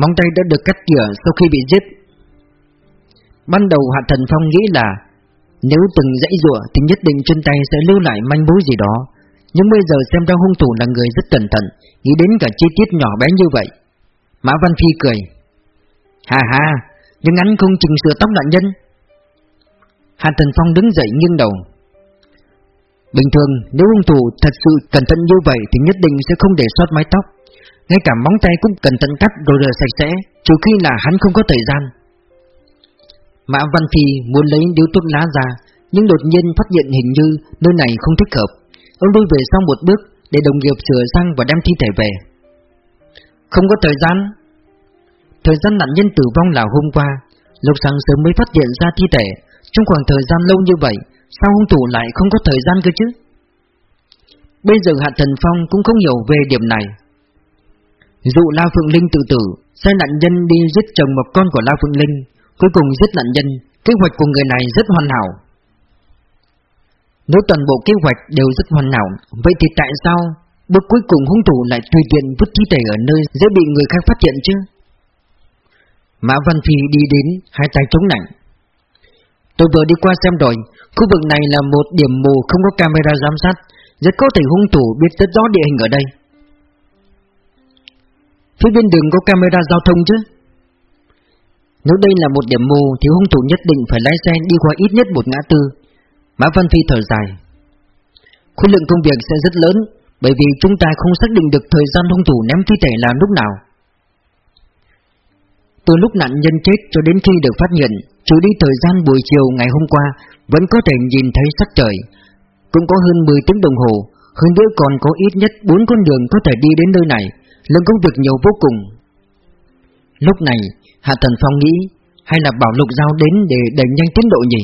S1: Móng tay đã được cắt tỉa sau khi bị giết Ban đầu Hạ Thần Phong nghĩ là Nếu từng dãy rùa thì nhất định chân tay sẽ lưu lại manh mối gì đó nhưng bây giờ xem ra hung thủ là người rất cẩn thận, Nghĩ đến cả chi tiết nhỏ bé như vậy. Mã Văn Phi cười. Hà hà Nhưng anh không chỉnh sửa tóc nạn nhân. Hà Thần Phong đứng dậy nghiêng đầu. Bình thường, nếu hung thủ thật sự cẩn thận như vậy Thì nhất định sẽ không để sót mái tóc. Ngay cả móng tay cũng cần thận cắt rồi rửa sạch sẽ, Trừ khi là hắn không có thời gian. Mã Văn Phi muốn lấy điếu thuốc lá ra, Nhưng đột nhiên phát hiện hình như nơi này không thích hợp. Ông lui về sau một bước Để đồng nghiệp sửa sang và đem thi thể về. Không có thời gian. Thời gian nạn nhân tử vong là hôm qua. Lục sáng sớm mới phát hiện ra thi thể. Trong khoảng thời gian lâu như vậy Sao hung thủ lại không có thời gian cơ chứ? Bây giờ Hạ Thần Phong cũng không hiểu về điểm này. Dụ La Phượng Linh tự tử, sai nạn nhân đi giết chồng một con của La Phượng Linh, cuối cùng giết nạn nhân, kế hoạch của người này rất hoàn hảo. Nếu toàn bộ kế hoạch đều rất hoàn hảo, vậy thì tại sao bước cuối cùng hung thủ lại tùy tiện vứt thi thể ở nơi dễ bị người khác phát hiện chứ? Mã Văn Phi đi đến, hai tay chống nặng. Tôi vừa đi qua xem rồi, khu vực này là một điểm mù không có camera giám sát, rất có thể hung thủ biết rất rõ địa hình ở đây. Phía bên đường có camera giao thông chứ Nếu đây là một điểm mù Thì hung thủ nhất định phải lái xe đi qua ít nhất một ngã tư Mã Văn Phi thở dài. Khối lượng công việc sẽ rất lớn, Bởi vì chúng ta không xác định được thời gian hung thủ ném thi thể là lúc nào. Từ lúc nạn nhân chết cho đến khi được phát hiện Trừ đi thời gian buổi chiều ngày hôm qua Vẫn có thể nhìn thấy sắc trời. Cũng có hơn 10 tiếng đồng hồ, Hơn nữa còn có ít nhất 4 con đường có thể đi đến nơi này Lượng công việc nhiều vô cùng. Lúc này, Hạ Thần Phong nghĩ, Hay là bảo Lục Giao đến để đẩy nhanh tiến độ nhỉ?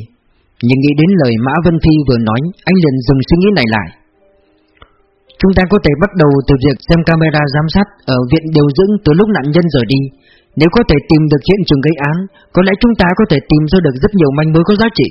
S1: Nhưng nghĩ đến lời Mã Vân Thi vừa nói, Anh liền dừng suy nghĩ này lại. Chúng ta có thể bắt đầu từ việc xem camera giám sát Ở viện điều dưỡng từ lúc nạn nhân rời đi. Nếu có thể tìm được hiện trường gây án, Có lẽ chúng ta có thể tìm ra được rất nhiều manh mối có giá trị.